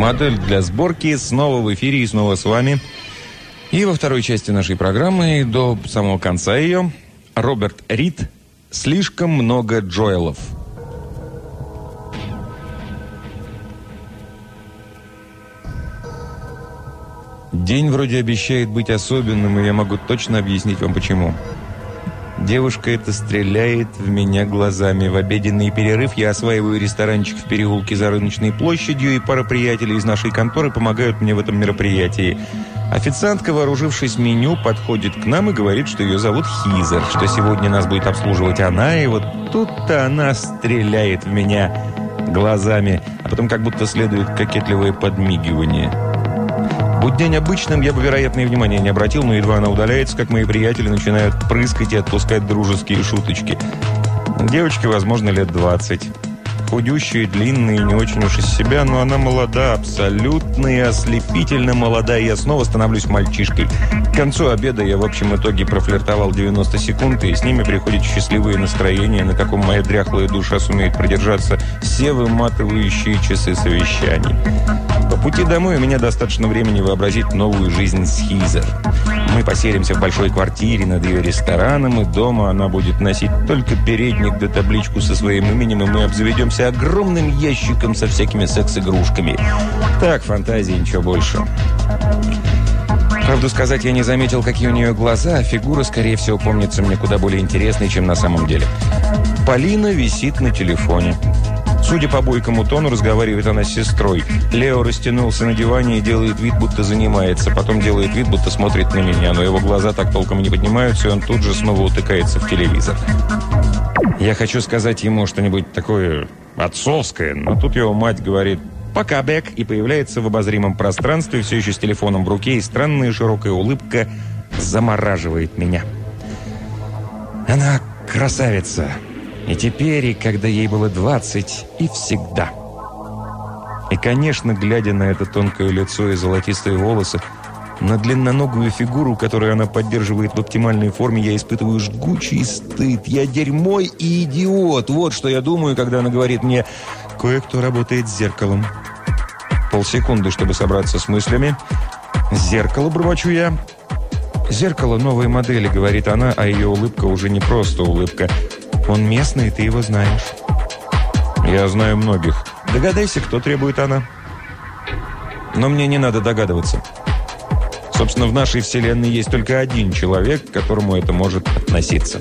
Модель для сборки снова в эфире и снова с вами. И во второй части нашей программы, до самого конца ее, Роберт Рид «Слишком много Джоэлов». День вроде обещает быть особенным, и я могу точно объяснить вам почему. Девушка эта стреляет в меня глазами. В обеденный перерыв я осваиваю ресторанчик в переулке за рыночной площадью, и пара приятелей из нашей конторы помогают мне в этом мероприятии. Официантка, вооружившись меню, подходит к нам и говорит, что ее зовут Хизер, что сегодня нас будет обслуживать она, и вот тут-то она стреляет в меня глазами, а потом как будто следует кокетливое подмигивание. Будь день обычным, я бы, вероятно, и внимания не обратил, но едва она удаляется, как мои приятели начинают прыскать и отпускать дружеские шуточки. Девочке, возможно, лет 20. Худющая, длинная и не очень уж из себя, но она молода, абсолютно и ослепительно молода, и я снова становлюсь мальчишкой. К концу обеда я в общем итоге профлиртовал 90 секунд, и с ними приходит счастливое настроение, на каком моя дряхлая душа сумеет продержаться все выматывающие часы совещаний. По пути домой у меня достаточно времени вообразить новую жизнь с Хизер. Мы поселимся в большой квартире над ее рестораном, и дома она будет носить только передник да табличку со своим именем, и мы обзаведемся огромным ящиком со всякими секс-игрушками. Так, фантазии, ничего больше. Правду сказать, я не заметил, какие у нее глаза, а фигура, скорее всего, помнится мне куда более интересной, чем на самом деле. Полина висит на телефоне. Судя по бойкому тону, разговаривает она с сестрой. Лео растянулся на диване и делает вид, будто занимается. Потом делает вид, будто смотрит на меня, но его глаза так толком не поднимаются, и он тут же снова утыкается в телевизор. Я хочу сказать ему что-нибудь такое отцовское, но тут его мать говорит «Пока, Бек!» и появляется в обозримом пространстве, все еще с телефоном в руке, и странная широкая улыбка замораживает меня. Она красавица. И теперь, и когда ей было 20, и всегда. И, конечно, глядя на это тонкое лицо и золотистые волосы, на длинноногую фигуру, которую она поддерживает в оптимальной форме, я испытываю жгучий стыд. Я дерьмой и идиот. Вот что я думаю, когда она говорит мне «Кое-кто работает с зеркалом». Полсекунды, чтобы собраться с мыслями. «Зеркало», бормочу я. «Зеркало новой модели», — говорит она, а ее улыбка уже не просто улыбка. Он местный, ты его знаешь. Я знаю многих. Догадайся, кто требует она. Но мне не надо догадываться. Собственно, в нашей вселенной есть только один человек, к которому это может относиться.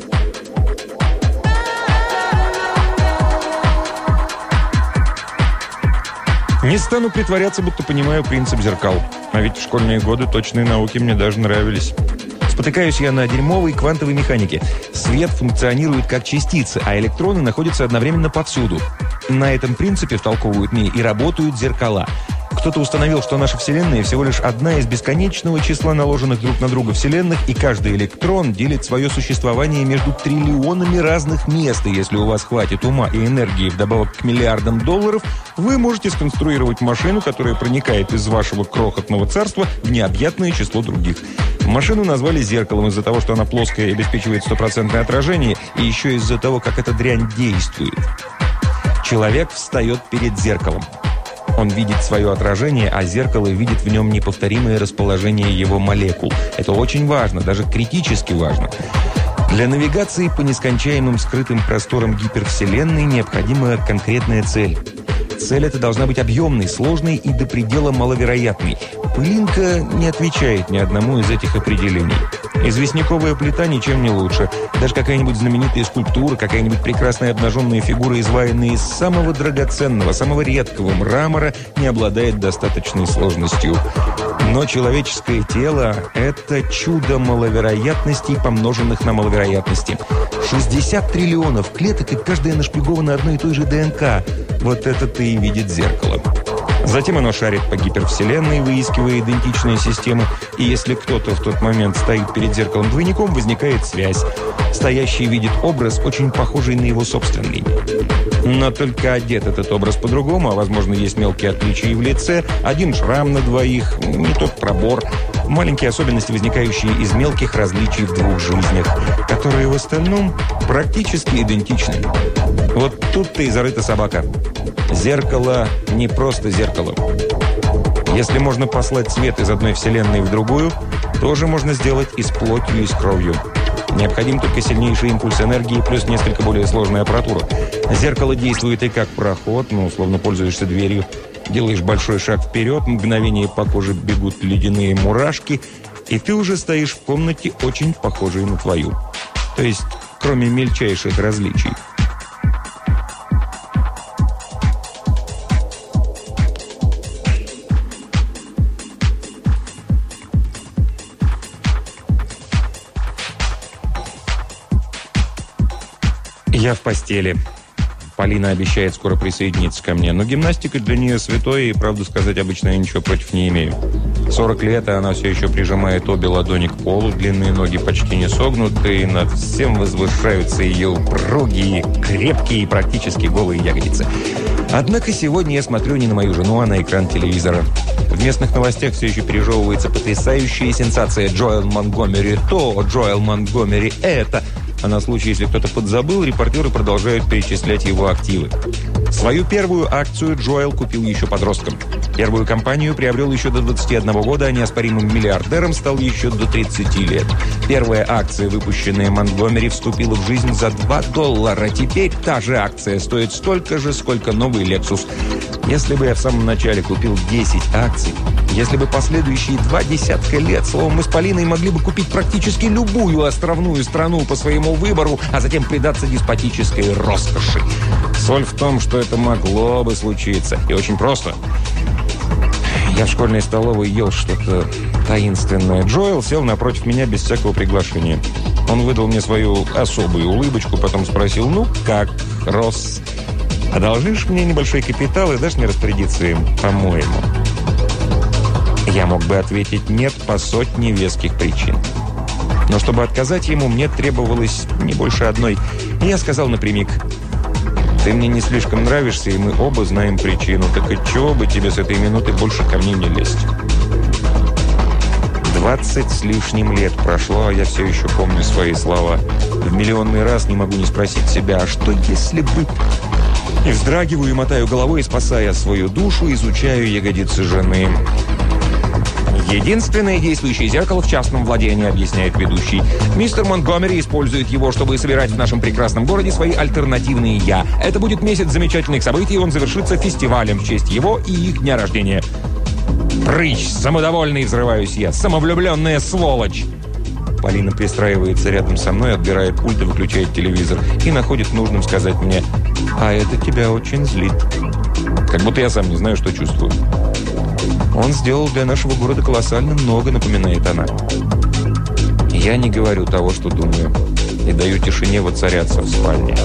Не стану притворяться, будто понимаю принцип зеркал. А ведь в школьные годы точные науки мне даже нравились. Спотыкаюсь я на дерьмовой квантовой механике. Свет функционирует как частицы, а электроны находятся одновременно повсюду. На этом принципе, втолковывают мне, и работают зеркала. Кто-то установил, что наша Вселенная всего лишь одна из бесконечного числа наложенных друг на друга Вселенных, и каждый электрон делит свое существование между триллионами разных мест. И если у вас хватит ума и энергии вдобавок к миллиардам долларов, вы можете сконструировать машину, которая проникает из вашего крохотного царства в необъятное число других. Машину назвали зеркалом из-за того, что она плоская и обеспечивает стопроцентное отражение, и еще из-за того, как эта дрянь действует. Человек встает перед зеркалом. Он видит свое отражение, а зеркало видит в нем неповторимое расположение его молекул. Это очень важно, даже критически важно. Для навигации по нескончаемым скрытым просторам гипервселенной необходима конкретная цель. Цель эта должна быть объемной, сложной и до предела маловероятной. Пылинка не отвечает ни одному из этих определений. Известняковая плита ничем не лучше. Даже какая-нибудь знаменитая скульптура, какая-нибудь прекрасная обнаженная фигура, изваянная из самого драгоценного, самого редкого мрамора, не обладает достаточной сложностью. Но человеческое тело – это чудо маловероятностей, помноженных на маловероятности. 60 триллионов клеток, и каждая нашпигована одной и той же ДНК. Вот это-то и видит зеркало. Затем оно шарит по гипервселенной, выискивая идентичные системы, и если кто-то в тот момент стоит перед зеркалом двойником, возникает связь. Стоящий видит образ, очень похожий на его собственный. Но только одет этот образ по-другому, а возможно есть мелкие отличия и в лице, один шрам на двоих, не тот пробор, маленькие особенности, возникающие из мелких различий в двух жизнях, которые в остальном практически идентичны. Вот тут-то и зарыта собака. Зеркало не просто зеркало. Если можно послать свет из одной вселенной в другую, тоже можно сделать и с плотью, и с кровью. Необходим только сильнейший импульс энергии плюс несколько более сложная аппаратура. Зеркало действует и как проход, ну, условно пользуешься дверью. Делаешь большой шаг вперед, мгновение по коже бегут ледяные мурашки, и ты уже стоишь в комнате, очень похожей на твою. То есть, кроме мельчайших различий. Я в постели. Полина обещает скоро присоединиться ко мне. Но гимнастика для нее святое, и, правду сказать, обычно я ничего против не имею. 40 лет, и она все еще прижимает обе ладони к полу, длинные ноги почти не согнуты, и над всем возвышаются ее упругие, крепкие и практически голые ягодицы. Однако сегодня я смотрю не на мою жену, а на экран телевизора. В местных новостях все еще пережевывается потрясающая сенсация Джоэл Монгомери то, Джоэл Монгомери это – а на случай, если кто-то подзабыл, репортеры продолжают перечислять его активы. Свою первую акцию Джоэл купил еще подростком. Первую компанию приобрел еще до 21 года, а неоспоримым миллиардером стал еще до 30 лет. Первая акция, выпущенная Монгомери, вступила в жизнь за 2 доллара. Теперь та же акция стоит столько же, сколько новый Lexus. Если бы я в самом начале купил 10 акций, если бы последующие два десятка лет, словом, мы с Полиной могли бы купить практически любую островную страну по своему выбору, а затем предаться деспотической роскоши. Соль в том, что это могло бы случиться. И очень просто. Я в школьной столовой ел что-то таинственное. Джоэл сел напротив меня без всякого приглашения. Он выдал мне свою особую улыбочку, потом спросил, ну как, Росс, одолжишь мне небольшой капитал и дашь мне распорядиться им, по-моему? Я мог бы ответить «нет» по сотне веских причин. Но чтобы отказать ему, мне требовалось не больше одной. И я сказал напрямик «Ты мне не слишком нравишься, и мы оба знаем причину. Так и чего бы тебе с этой минуты больше ко мне не лезть?» Двадцать с лишним лет прошло, а я все еще помню свои слова. В миллионный раз не могу не спросить себя, а что если бы... И вздрагиваю и мотаю головой, спасая свою душу, изучаю ягодицы жены. Единственное действующее зеркало в частном владении, объясняет ведущий. Мистер Монтгомери использует его, чтобы собирать в нашем прекрасном городе свои альтернативные «я». Это будет месяц замечательных событий, и он завершится фестивалем в честь его и их дня рождения. «Прыщ! Самодовольный!» – взрываюсь я. «Самовлюбленная сволочь!» Полина пристраивается рядом со мной, отбирает пульт и выключает телевизор. И находит нужным сказать мне «А это тебя очень злит». Как будто я сам не знаю, что чувствую. Он сделал для нашего города колоссально много, напоминает она. Я не говорю того, что думаю, и даю тишине воцаряться в спальне.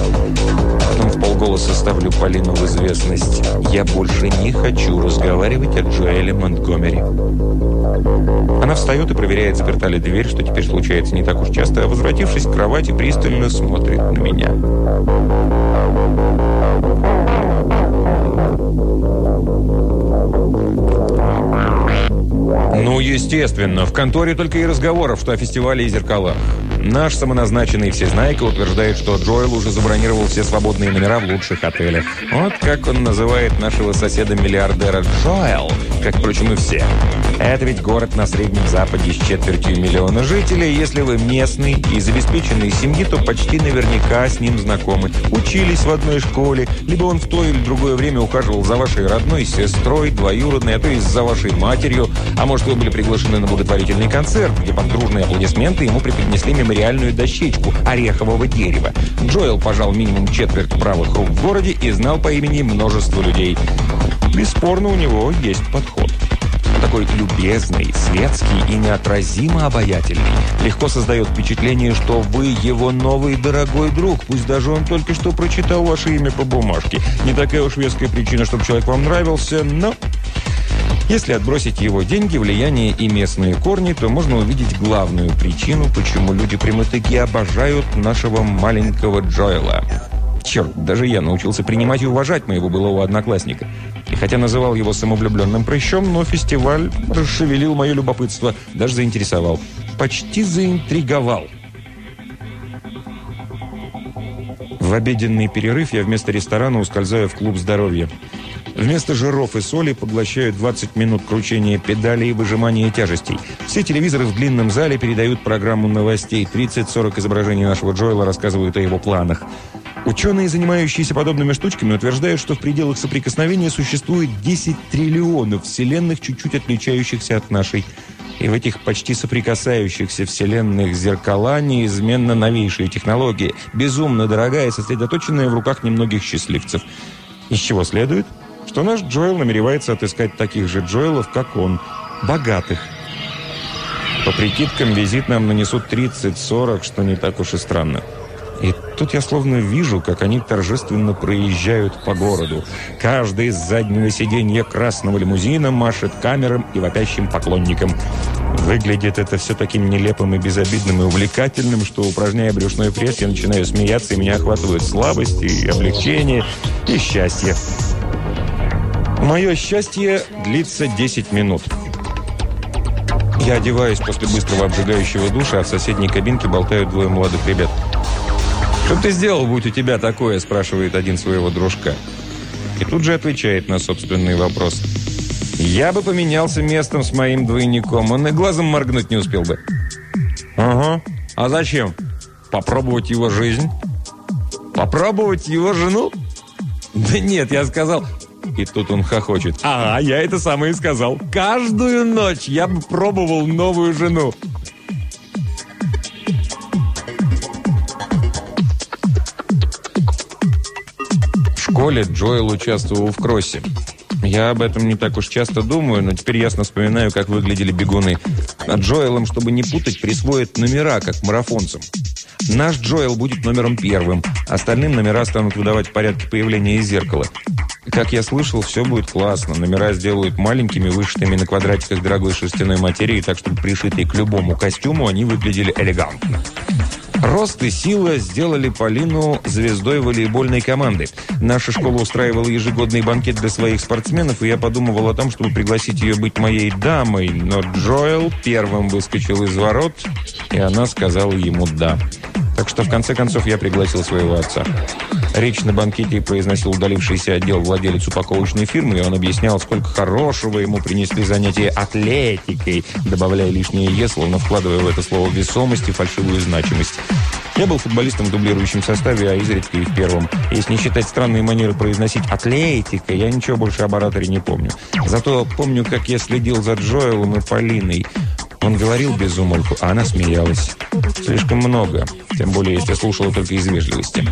Потом в полголоса ставлю Полину в известность. Я больше не хочу разговаривать о Джоэле Монтгомери. Она встает и проверяет, заперта ли дверь, что теперь случается не так уж часто, а возвратившись к кровати, пристально смотрит на меня. Ну, естественно. В конторе только и разговоров, что о фестивале и зеркалах. Наш самоназначенный всезнайка утверждает, что Джоэл уже забронировал все свободные номера в лучших отелях. Вот как он называет нашего соседа-миллиардера Джоэл, как, впрочем, и все. Это ведь город на Среднем Западе с четвертью миллиона жителей. Если вы местный и из обеспеченной семьи, то почти наверняка с ним знакомы. Учились в одной школе, либо он в то или другое время ухаживал за вашей родной сестрой, двоюродной, а то и за вашей матерью. А может, вы были приглашены на благотворительный концерт, где под дружные аплодисменты ему преподнесли мемориальную дощечку орехового дерева. Джоэл пожал минимум четверть правых рук в городе и знал по имени множество людей. Бесспорно, у него есть подход такой любезный, светский и неотразимо обаятельный. Легко создает впечатление, что вы его новый дорогой друг, пусть даже он только что прочитал ваше имя по бумажке. Не такая уж веская причина, чтобы человек вам нравился, но... Если отбросить его деньги, влияние и местные корни, то можно увидеть главную причину, почему люди прямо-таки обожают нашего маленького Джоэла. Черт, даже я научился принимать и уважать моего былого одноклассника. И хотя называл его самовлюбленным прыщом, но фестиваль расшевелил мое любопытство, даже заинтересовал. Почти заинтриговал. В обеденный перерыв я вместо ресторана ускользаю в клуб здоровья. Вместо жиров и соли поглощают 20 минут кручения педалей и выжимания тяжестей. Все телевизоры в длинном зале передают программу новостей. 30-40 изображений нашего Джоэла рассказывают о его планах. Ученые, занимающиеся подобными штучками, утверждают, что в пределах соприкосновения существует 10 триллионов вселенных, чуть-чуть отличающихся от нашей. И в этих почти соприкасающихся вселенных зеркала неизменно новейшие технологии, безумно дорогая, сосредоточенная в руках немногих счастливцев. Из чего следует, что наш Джоэл намеревается отыскать таких же Джоэлов, как он, богатых. По прикидкам, визит нам нанесут 30-40, что не так уж и странно. И тут я словно вижу, как они торжественно проезжают по городу. Каждый из заднего сиденья красного лимузина машет камерам и вопящим поклонникам. Выглядит это все таким нелепым и безобидным и увлекательным, что, упражняя брюшной пресс, я начинаю смеяться, и меня охватывают слабость, и облегчение, и счастье. Мое счастье длится 10 минут. Я одеваюсь после быстрого обжигающего душа, а в соседней кабинке болтают двое молодых ребят. «Что ты сделал, будь у тебя такое?» – спрашивает один своего дружка. И тут же отвечает на собственный вопрос. «Я бы поменялся местом с моим двойником. Он и глазом моргнуть не успел бы». «Ага. А зачем? Попробовать его жизнь?» «Попробовать его жену?» «Да нет, я сказал...» И тут он хохочет. «Ага, я это самое и сказал. Каждую ночь я бы пробовал новую жену». школе Джоэл участвовал в кроссе. Я об этом не так уж часто думаю, но теперь ясно вспоминаю, как выглядели бегуны. А Джоэлом, чтобы не путать, присвоят номера, как марафонцам. Наш Джоэл будет номером первым. Остальным номера станут выдавать в порядке появления из зеркала. Как я слышал, все будет классно. Номера сделают маленькими, вышитыми на квадратиках дорогой шерстяной материи, так чтобы пришитые к любому костюму они выглядели элегантно. Рост и сила сделали Полину звездой волейбольной команды. Наша школа устраивала ежегодный банкет для своих спортсменов, и я подумывал о том, чтобы пригласить ее быть моей дамой, но Джоэл первым выскочил из ворот, и она сказала ему «да». Так что в конце концов я пригласил своего отца. Речь на банкете произносил удалившийся отдел владелец упаковочной фирмы, и он объяснял, сколько хорошего ему принесли занятия атлетикой, добавляя лишнее «е», словно вкладывая в это слово весомость и фальшивую значимость. Я был футболистом в дублирующем составе, а изредка и в первом. Если не считать странные манеры произносить «атлетика», я ничего больше об ораторе не помню. Зато помню, как я следил за Джоэлом и Полиной. Он говорил без умолку, а она смеялась. Слишком много, тем более, если слушала только из вежливости.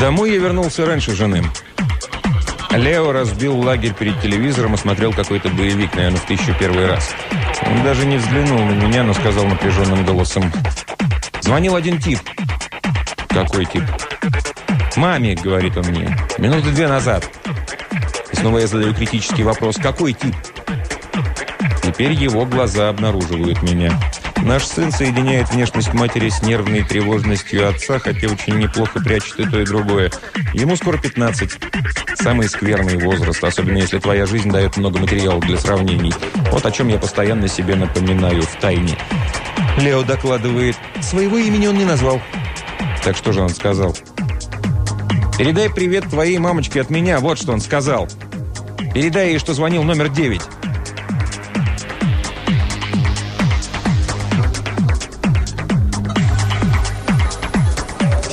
Домой я вернулся раньше жены. Лео разбил лагерь перед телевизором и смотрел какой-то боевик, наверное, в тысячу первый раз. Он даже не взглянул на меня, но сказал напряженным голосом. Звонил один тип. Какой тип? «Маме», — говорит он мне, — «минуты две назад». И снова я задаю критический вопрос. «Какой тип?» Теперь его глаза обнаруживают меня. Наш сын соединяет внешность матери с нервной тревожностью отца, хотя очень неплохо прячет и то, и другое. Ему скоро 15. Самый скверный возраст, особенно если твоя жизнь дает много материала для сравнений. Вот о чем я постоянно себе напоминаю в тайне. Лео докладывает, своего имени он не назвал. Так что же он сказал? «Передай привет твоей мамочке от меня», вот что он сказал. «Передай ей, что звонил номер 9».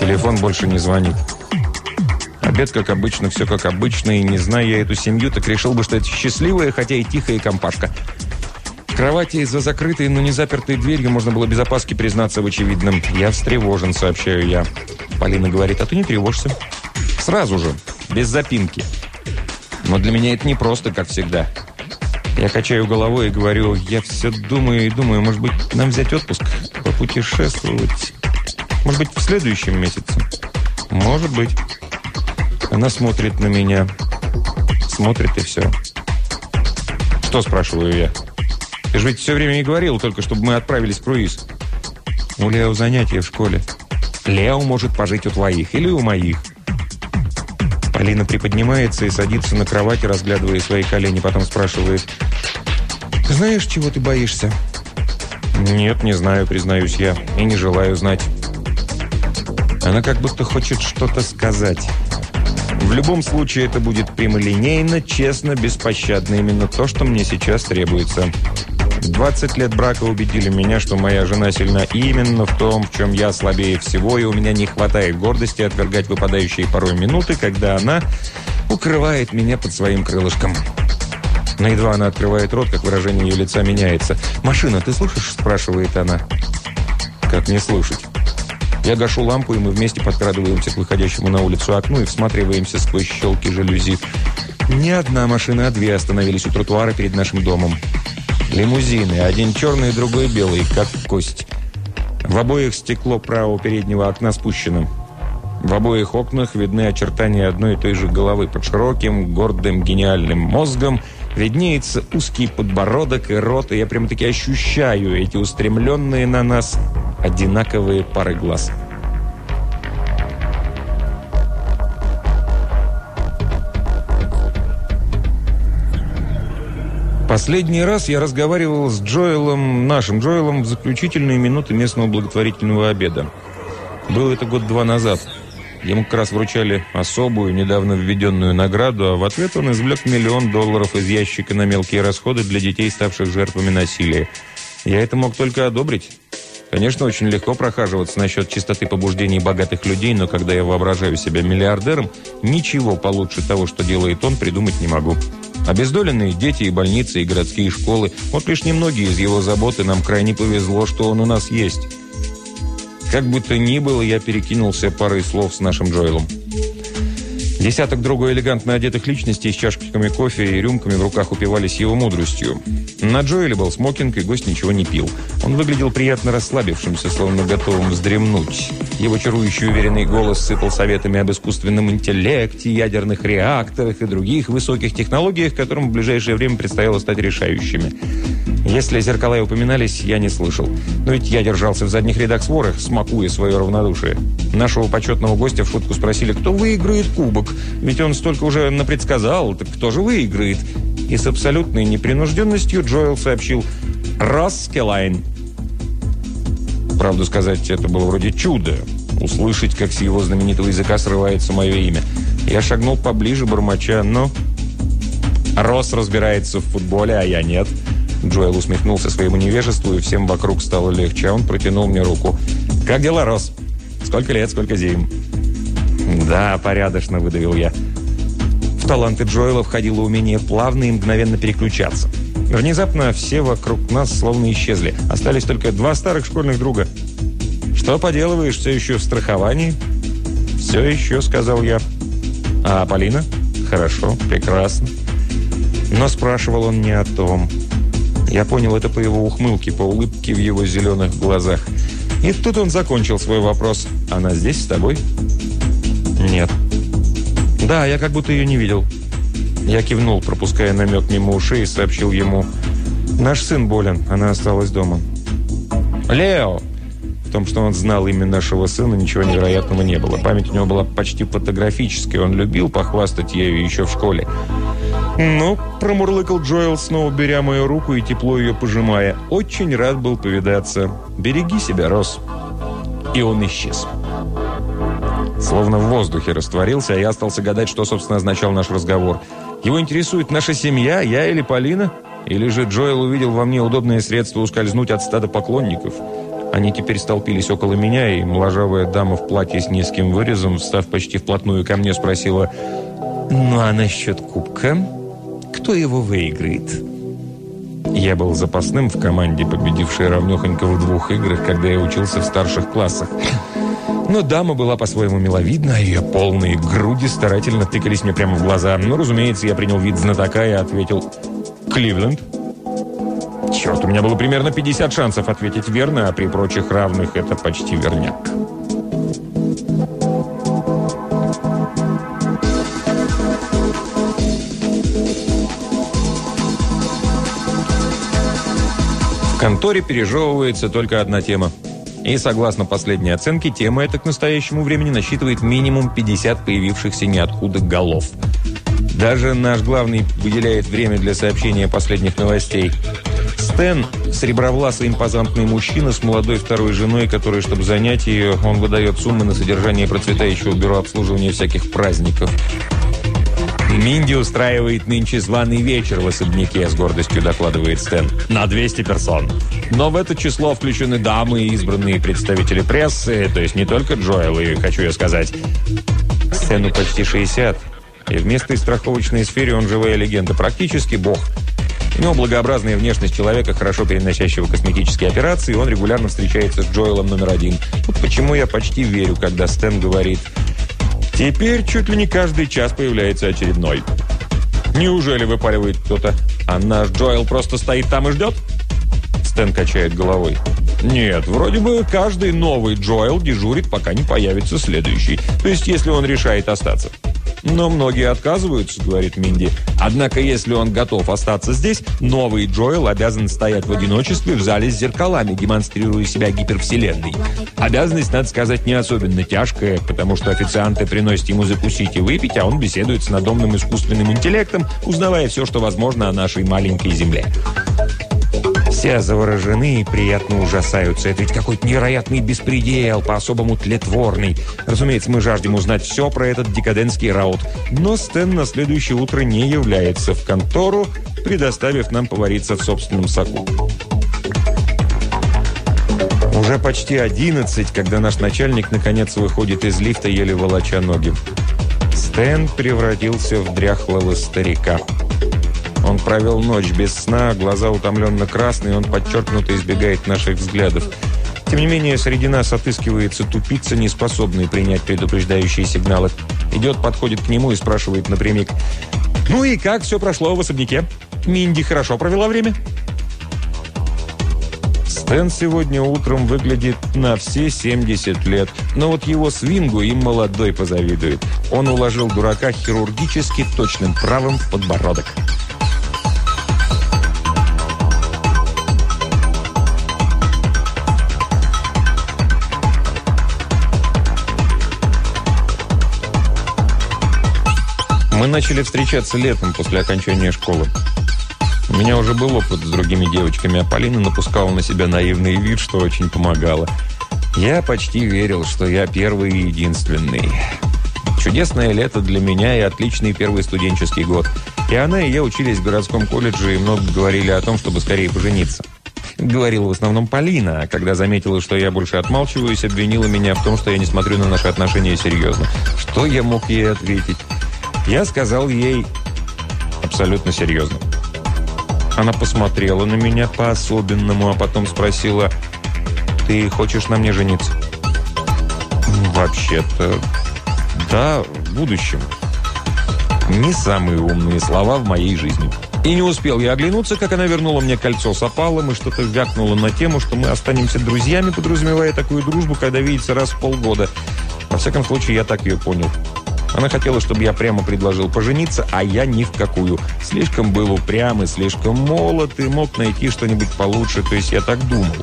Телефон больше не звонит. Обед, как обычно, все как обычно, и не зная я эту семью, так решил бы, что это счастливая, хотя и тихая компашка. В кровати за закрытой, но не запертой дверью можно было без опаски признаться в очевидном. «Я встревожен», — сообщаю я. Полина говорит, «А ты не тревожься». Сразу же, без запинки. Но для меня это не просто, как всегда. Я качаю головой и говорю, я все думаю и думаю, может быть, нам взять отпуск, попутешествовать. Может быть, в следующем месяце? Может быть. Она смотрит на меня. Смотрит и все. Что, спрашиваю я? Ты же ведь все время и говорил только, чтобы мы отправились в круиз. У Лео занятия в школе. Лео может пожить у твоих или у моих. Полина приподнимается и садится на кровати, разглядывая свои колени, потом спрашивает, Знаешь, чего ты боишься? Нет, не знаю, признаюсь я. И не желаю знать. Она как будто хочет что-то сказать. В любом случае это будет прямолинейно, честно, беспощадно. Именно то, что мне сейчас требуется. 20 лет брака убедили меня, что моя жена сильна именно в том, в чем я слабее всего, и у меня не хватает гордости отвергать выпадающие порой минуты, когда она укрывает меня под своим крылышком. Но едва она открывает рот, как выражение ее лица меняется. «Машина, ты слушаешь?» – спрашивает она. «Как не слушать?» Я гашу лампу, и мы вместе подкрадываемся к выходящему на улицу окну и всматриваемся сквозь щелки жалюзи. Не одна машина, а две остановились у тротуара перед нашим домом. Лимузины, один черный, другой белый, как кость. В обоих стекло правого переднего окна спущено. В обоих окнах видны очертания одной и той же головы. Под широким, гордым, гениальным мозгом виднеется узкий подбородок и рот, и я прямо-таки ощущаю эти устремленные на нас одинаковые пары глаз. Последний раз я разговаривал с Джоэлом, нашим Джоэлом, в заключительные минуты местного благотворительного обеда. Был это год-два назад. Ему как раз вручали особую, недавно введенную награду, а в ответ он извлек миллион долларов из ящика на мелкие расходы для детей, ставших жертвами насилия. Я это мог только одобрить. Конечно, очень легко прохаживаться насчет чистоты побуждений богатых людей, но когда я воображаю себя миллиардером, ничего получше того, что делает он, придумать не могу. Обездоленные дети и больницы, и городские школы – вот лишь немногие из его заботы нам крайне повезло, что он у нас есть. Как бы то ни было, я перекинулся парой слов с нашим Джоэлом. Десяток другой элегантно одетых личностей с чашками кофе и рюмками в руках упивались его мудростью. На Джоэле был смокинг, и гость ничего не пил. Он выглядел приятно расслабившимся, словно готовым вздремнуть. Его чарующий уверенный голос сыпал советами об искусственном интеллекте, ядерных реакторах и других высоких технологиях, которым в ближайшее время предстояло стать решающими. Если зеркала и упоминались, я не слышал. Но ведь я держался в задних рядах сворах, смакуя свое равнодушие. Нашего почетного гостя в шутку спросили, кто выиграет кубок. Ведь он столько уже напредсказал, так кто же выиграет? И с абсолютной непринужденностью Джоэл сообщил «Росс Келайн». Правду сказать, это было вроде чудо. Услышать, как с его знаменитого языка срывается мое имя. Я шагнул поближе, бормоча, но... Росс разбирается в футболе, а я нет. Джоэл усмехнулся своему невежеству, и всем вокруг стало легче, а он протянул мне руку. «Как дела, Рос? Сколько лет, сколько зим?» «Да, порядочно», — выдавил я. В таланты Джоэла входило умение плавно и мгновенно переключаться. Внезапно все вокруг нас словно исчезли. Остались только два старых школьных друга. «Что поделываешь? Все еще в страховании?» «Все еще», — сказал я. «А Полина?» «Хорошо, прекрасно». Но спрашивал он не о том. Я понял это по его ухмылке, по улыбке в его зеленых глазах. И тут он закончил свой вопрос. «Она здесь с тобой?» «Нет». «Да, я как будто ее не видел». Я кивнул, пропуская намек мимо ушей, и сообщил ему. «Наш сын болен, она осталась дома». «Лео!» В том, что он знал имя нашего сына, ничего невероятного не было. Память у него была почти фотографической. Он любил похвастать ею еще в школе. «Ну», – промурлыкал Джоэл, снова беря мою руку и тепло ее пожимая. «Очень рад был повидаться. Береги себя, Рос». И он исчез. Словно в воздухе растворился, а я остался гадать, что, собственно, означал наш разговор. Его интересует наша семья, я или Полина? Или же Джоэл увидел во мне удобное средство ускользнуть от стада поклонников? Они теперь столпились около меня, и моложавая дама в платье с низким вырезом, встав почти вплотную ко мне, спросила, «Ну а насчет кубка?» Кто его выиграет? Я был запасным в команде, победившей равнехонько в двух играх, когда я учился в старших классах. Но дама была по-своему миловидна, а ее полные груди старательно тыкались мне прямо в глаза. Ну, разумеется, я принял вид знатока и ответил «Кливленд». Черт, у меня было примерно 50 шансов ответить верно, а при прочих равных это почти верняк. Конторе пережевывается только одна тема. И согласно последней оценке, тема эта к настоящему времени насчитывает минимум 50 появившихся ниоткуда голов. Даже наш главный выделяет время для сообщения последних новостей. Стэн – сребровласый импозантный мужчина с молодой второй женой, который, чтобы занять ее, он выдает суммы на содержание процветающего бюро обслуживания всяких праздников. «Минди устраивает нынче званый вечер в особняке», – с гордостью докладывает Стэн. «На 200 персон. Но в это число включены дамы и избранные представители прессы, то есть не только Джоэл, и хочу я сказать. Стэну почти 60, и в местной страховочной сфере он живая легенда, практически бог – у него благообразная внешность человека, хорошо переносящего косметические операции, и он регулярно встречается с Джоэлом номер один. Вот почему я почти верю, когда Стэн говорит «Теперь чуть ли не каждый час появляется очередной». «Неужели выпаливает кто-то? А наш Джоэл просто стоит там и ждет?» Стэн качает головой. «Нет, вроде бы каждый новый Джоэл дежурит, пока не появится следующий. То есть, если он решает остаться». «Но многие отказываются», — говорит Минди. «Однако, если он готов остаться здесь, новый Джоэл обязан стоять в одиночестве в зале с зеркалами, демонстрируя себя гипервселенной. Обязанность, надо сказать, не особенно тяжкая, потому что официанты приносят ему закусить и выпить, а он беседует с надомным искусственным интеллектом, узнавая все, что возможно о нашей маленькой Земле». Все заворожены и приятно ужасаются. Это ведь какой-то невероятный беспредел, по-особому тлетворный. Разумеется, мы жаждем узнать все про этот декадентский раут. Но Стэн на следующее утро не является в контору, предоставив нам повариться в собственном соку. Уже почти одиннадцать, когда наш начальник наконец выходит из лифта, еле волоча ноги. Стэн превратился в дряхлого старика. Он провел ночь без сна, глаза утомленно красные, он подчеркнуто избегает наших взглядов. Тем не менее, среди нас отыскивается тупица, не способный принять предупреждающие сигналы. Идет, подходит к нему и спрашивает напрямик. «Ну и как все прошло в особняке? Минди хорошо провела время?» Стэн сегодня утром выглядит на все 70 лет, но вот его свингу им молодой позавидует. Он уложил дурака хирургически точным правым в подбородок. Мы начали встречаться летом после окончания школы. У меня уже был опыт с другими девочками, а Полина напускала на себя наивный вид, что очень помогало. Я почти верил, что я первый и единственный. Чудесное лето для меня и отличный первый студенческий год. И она, и я учились в городском колледже и много говорили о том, чтобы скорее пожениться. Говорила в основном Полина, а когда заметила, что я больше отмалчиваюсь, обвинила меня в том, что я не смотрю на наши отношения серьезно. Что я мог ей ответить? Я сказал ей абсолютно серьезно. Она посмотрела на меня по-особенному, а потом спросила, «Ты хочешь на мне жениться?» «Вообще-то, да, в будущем». Не самые умные слова в моей жизни. И не успел я оглянуться, как она вернула мне кольцо с опалом и что-то вякнула на тему, что мы останемся друзьями, подразумевая такую дружбу, когда видится раз в полгода. Во всяком случае, я так ее понял. Она хотела, чтобы я прямо предложил пожениться, а я ни в какую. Слишком был упрям и слишком молод, и мог найти что-нибудь получше, то есть я так думал.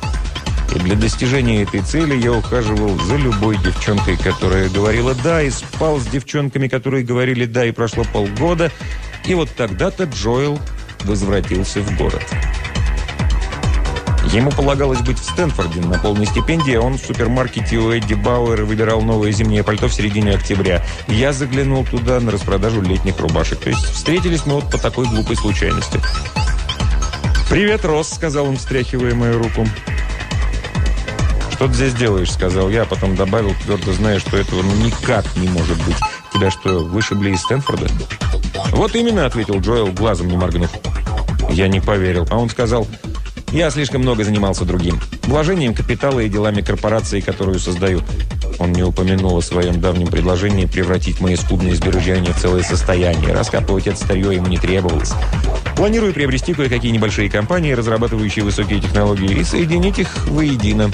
И для достижения этой цели я ухаживал за любой девчонкой, которая говорила «да», и спал с девчонками, которые говорили «да», и прошло полгода. И вот тогда-то Джоэл возвратился в город. Ему полагалось быть в Стэнфорде на полной стипендии, а он в супермаркете у Эдди Бауэра выбирал новое зимнее пальто в середине октября. Я заглянул туда на распродажу летних рубашек. То есть встретились мы вот по такой глупой случайности. «Привет, Росс», — сказал он, встряхивая мою руку. «Что ты здесь делаешь?» — сказал я, а потом добавил, твердо зная, что этого ну, никак не может быть. «Тебя что, вышибли из Стэнфорда?» «Вот именно», — ответил Джоэл, глазом не моргнув. Я не поверил. А он сказал, я слишком много занимался другим. Вложением капитала и делами корпорации, которую создаю. Он не упомянул о своем давнем предложении превратить мои скудные сбережения в целое состояние. Раскапывать это старье ему не требовалось. Планирую приобрести кое-какие небольшие компании, разрабатывающие высокие технологии, и соединить их воедино.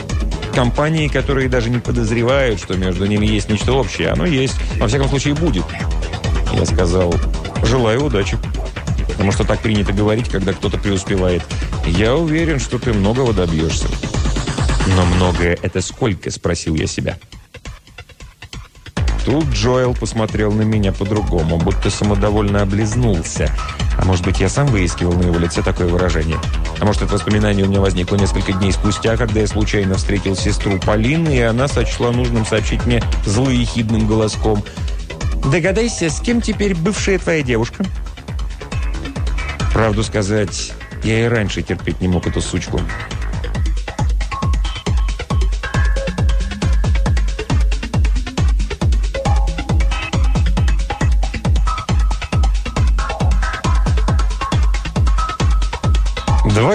Компании, которые даже не подозревают, что между ними есть нечто общее. Оно есть. Во всяком случае, будет. Я сказал, желаю удачи потому что так принято говорить, когда кто-то преуспевает. Я уверен, что ты многого добьешься. Но многое – это сколько, спросил я себя. Тут Джоэл посмотрел на меня по-другому, будто самодовольно облизнулся. А может быть, я сам выискивал на его лице такое выражение? А может, это воспоминание у меня возникло несколько дней спустя, когда я случайно встретил сестру Полины, и она сочла нужным сообщить мне злоехидным голоском. «Догадайся, с кем теперь бывшая твоя девушка?» Правду сказать, я и раньше терпеть не мог эту сучку.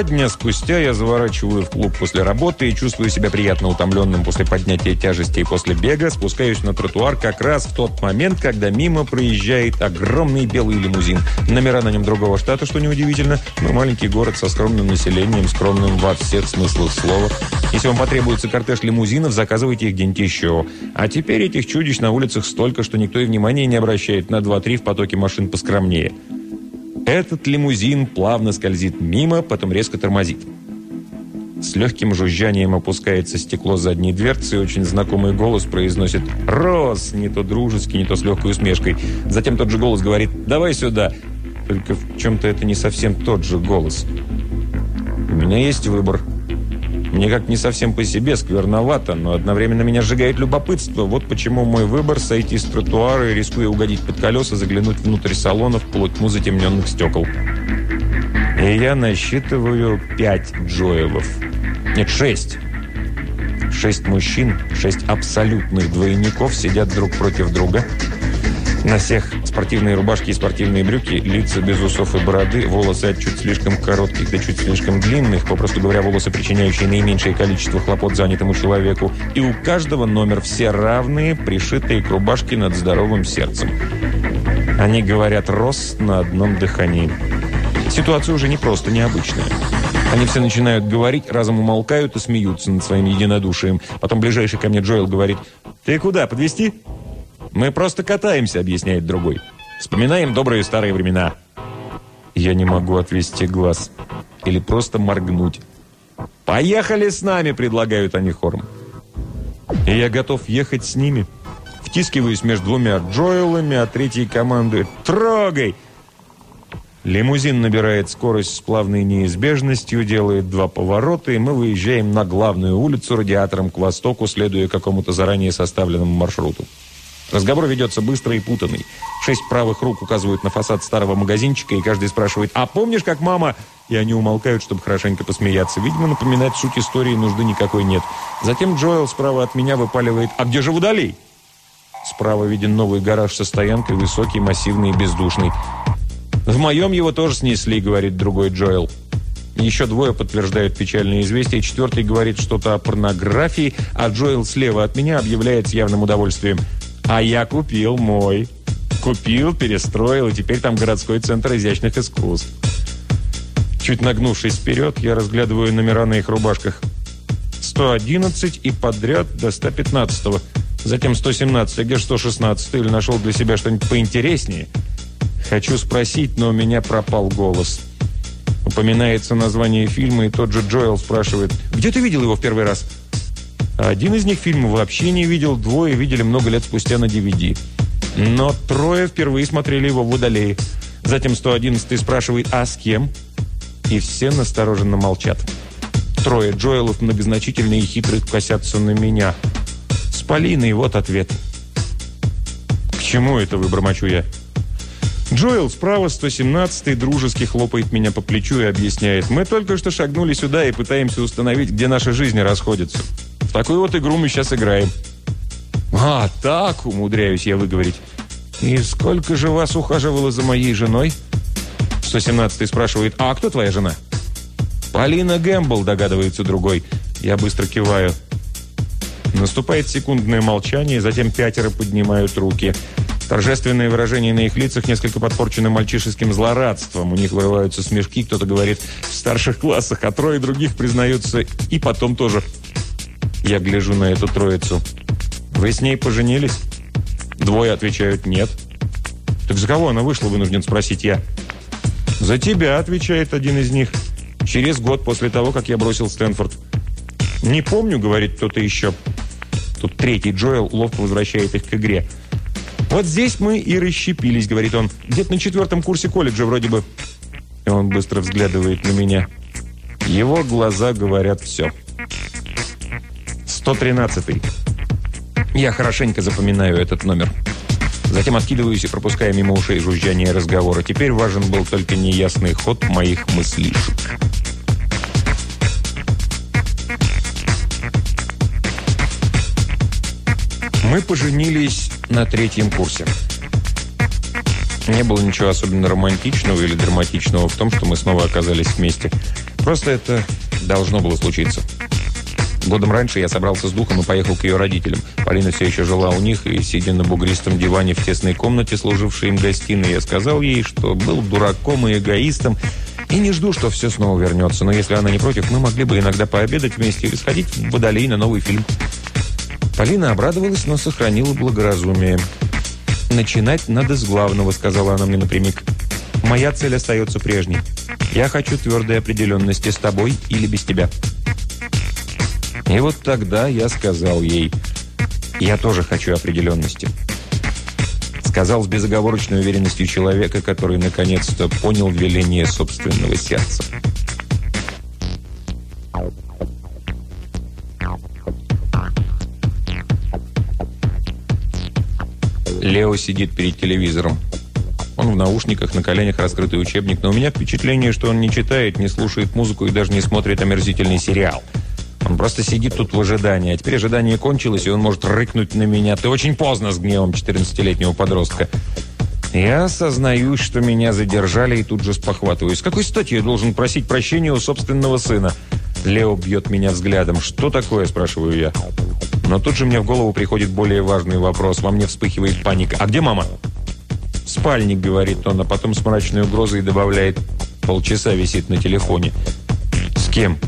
Дня спустя я заворачиваю в клуб после работы и чувствую себя приятно утомленным после поднятия тяжести и после бега. Спускаюсь на тротуар как раз в тот момент, когда мимо проезжает огромный белый лимузин. Номера на нем другого штата, что неудивительно. Мы маленький город со скромным населением, скромным во всех смыслах слова. Если вам потребуется кортеж лимузинов, заказывайте их где-нибудь еще. А теперь этих чудищ на улицах столько, что никто и внимания не обращает на 2-3 в потоке машин поскромнее. Этот лимузин плавно скользит мимо, потом резко тормозит. С легким жужжанием опускается стекло задней дверцы, и очень знакомый голос произносит «Рос!» Не то дружески, не то с легкой усмешкой. Затем тот же голос говорит «Давай сюда!» Только в чем-то это не совсем тот же голос. У меня есть выбор. Мне как не совсем по себе, скверновато, но одновременно меня сжигает любопытство. Вот почему мой выбор – сойти с тротуара и, рискуя угодить под колеса, заглянуть внутрь салона вплоть затемненных стекол. И я насчитываю пять Джоэлов. Нет, шесть. Шесть мужчин, шесть абсолютных двойников сидят друг против друга – на всех спортивные рубашки и спортивные брюки, лица без усов и бороды, волосы от чуть слишком коротких до чуть слишком длинных, попросту говоря, волосы, причиняющие наименьшее количество хлопот занятому человеку. И у каждого номер все равные, пришитые к рубашке над здоровым сердцем. Они говорят «рос» на одном дыхании. Ситуация уже не просто необычная. Они все начинают говорить, разом умолкают и смеются над своим единодушием. Потом ближайший ко мне Джоэл говорит «Ты куда, подвезти? «Мы просто катаемся», — объясняет другой. «Вспоминаем добрые старые времена». Я не могу отвести глаз. Или просто моргнуть. «Поехали с нами!» — предлагают они хором. И я готов ехать с ними. Втискиваюсь между двумя Джоэлами, а третьей командует «Трогай!» Лимузин набирает скорость с плавной неизбежностью, делает два поворота, и мы выезжаем на главную улицу радиатором к востоку, следуя какому-то заранее составленному маршруту. Разговор ведется быстро и путанный. Шесть правых рук указывают на фасад старого магазинчика, и каждый спрашивает «А помнишь, как мама...» И они умолкают, чтобы хорошенько посмеяться. Видимо, напоминать суть истории нужды никакой нет. Затем Джоэл справа от меня выпаливает «А где же Водолей?» Справа виден новый гараж со стоянкой, высокий, массивный и бездушный. «В моем его тоже снесли», — говорит другой Джоэл. Еще двое подтверждают печальные известия, четвертый говорит что-то о порнографии, а Джоэл слева от меня объявляет с явным удовольствием – а я купил мой. Купил, перестроил, и теперь там городской центр изящных искусств. Чуть нагнувшись вперед, я разглядываю номера на их рубашках. 111 и подряд до 115. -го. Затем 117, где 116 или нашел для себя что-нибудь поинтереснее. Хочу спросить, но у меня пропал голос. Упоминается название фильма, и тот же Джоэл спрашивает, «Где ты видел его в первый раз?» Один из них фильма вообще не видел, двое видели много лет спустя на DVD. Но трое впервые смотрели его в Водолее. Затем 111 спрашивает «А с кем?» И все настороженно молчат. Трое Джоэлов многозначительно и хитро косятся на меня. С Полиной вот ответ. «К чему это вы?» – бормочу я. Джоэл справа, 117-й, дружески хлопает меня по плечу и объясняет. «Мы только что шагнули сюда и пытаемся установить, где наши жизни расходятся. Такую вот игру мы сейчас играем». «А, так, умудряюсь я выговорить. И сколько же вас ухаживало за моей женой?» 117-й спрашивает, «А кто твоя жена?» «Полина Гэмбл», догадывается другой. Я быстро киваю. Наступает секундное молчание, затем пятеро поднимают руки – Торжественное выражение на их лицах несколько подпорчено мальчишеским злорадством. У них вырываются смешки, кто-то говорит в старших классах, а трое других признаются и потом тоже. Я гляжу на эту троицу. «Вы с ней поженились?» Двое отвечают «нет». «Так за кого она вышла?» – вынужден спросить я. «За тебя», – отвечает один из них. «Через год после того, как я бросил Стэнфорд». «Не помню», – говорит кто-то еще. Тут третий Джоэл ловко возвращает их к игре. «Вот здесь мы и расщепились», — говорит он. «Где-то на четвертом курсе колледжа вроде бы». И он быстро взглядывает на меня. Его глаза говорят все. 113-й. Я хорошенько запоминаю этот номер. Затем откидываюсь и пропуская мимо ушей жужжание разговора. Теперь важен был только неясный ход моих мыслишек. Мы поженились на третьем курсе. Не было ничего особенно романтичного или драматичного в том, что мы снова оказались вместе. Просто это должно было случиться. Годом раньше я собрался с духом и поехал к ее родителям. Полина все еще жила у них, и, сидя на бугристом диване в тесной комнате, служившей им гостиной, я сказал ей, что был дураком и эгоистом, и не жду, что все снова вернется. Но если она не против, мы могли бы иногда пообедать вместе или сходить в Водолей на новый фильм. Полина обрадовалась, но сохранила благоразумие. «Начинать надо с главного», — сказала она мне напрямик. «Моя цель остается прежней. Я хочу твердой определенности с тобой или без тебя». И вот тогда я сказал ей, «Я тоже хочу определенности». Сказал с безоговорочной уверенностью человека, который наконец-то понял веление собственного сердца. Лео сидит перед телевизором. Он в наушниках, на коленях раскрытый учебник, но у меня впечатление, что он не читает, не слушает музыку и даже не смотрит омерзительный сериал. Он просто сидит тут в ожидании. А теперь ожидание кончилось, и он может рыкнуть на меня. Ты очень поздно с гневом 14-летнего подростка. Я осознаю, что меня задержали, и тут же спохватываюсь. С какой стати я должен просить прощения у собственного сына? Лео бьет меня взглядом. «Что такое?» – спрашиваю я. Но тут же мне в голову приходит более важный вопрос. Во мне вспыхивает паника. «А где мама?» «Спальник», — говорит он, а потом с мрачной угрозой добавляет. «Полчаса висит на телефоне». «С кем?»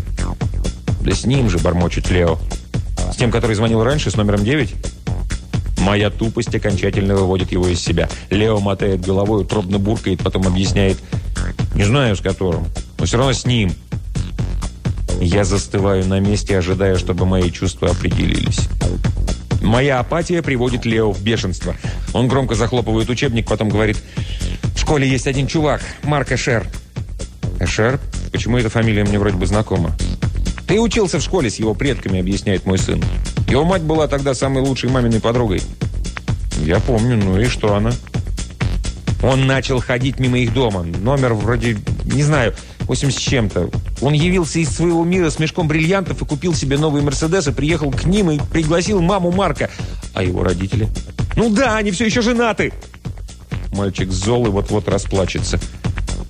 «Да с ним же», — бормочет Лео. «С тем, который звонил раньше, с номером 9?» Моя тупость окончательно выводит его из себя. Лео мотает головой, утробно буркает, потом объясняет. «Не знаю, с которым, но все равно с ним». Я застываю на месте, ожидая, чтобы мои чувства определились. Моя апатия приводит Лео в бешенство. Он громко захлопывает учебник, потом говорит, «В школе есть один чувак, Марк Эшер». «Эшер? Почему эта фамилия мне вроде бы знакома?» «Ты учился в школе с его предками», — объясняет мой сын. «Его мать была тогда самой лучшей маминой подругой». «Я помню, ну и что она?» Он начал ходить мимо их дома. Номер вроде, не знаю, 8 с чем-то. Он явился из своего мира с мешком бриллиантов и купил себе новый Мерседес и приехал к ним и пригласил маму Марка. А его родители? Ну да, они все еще женаты. Мальчик зол и вот-вот расплачется.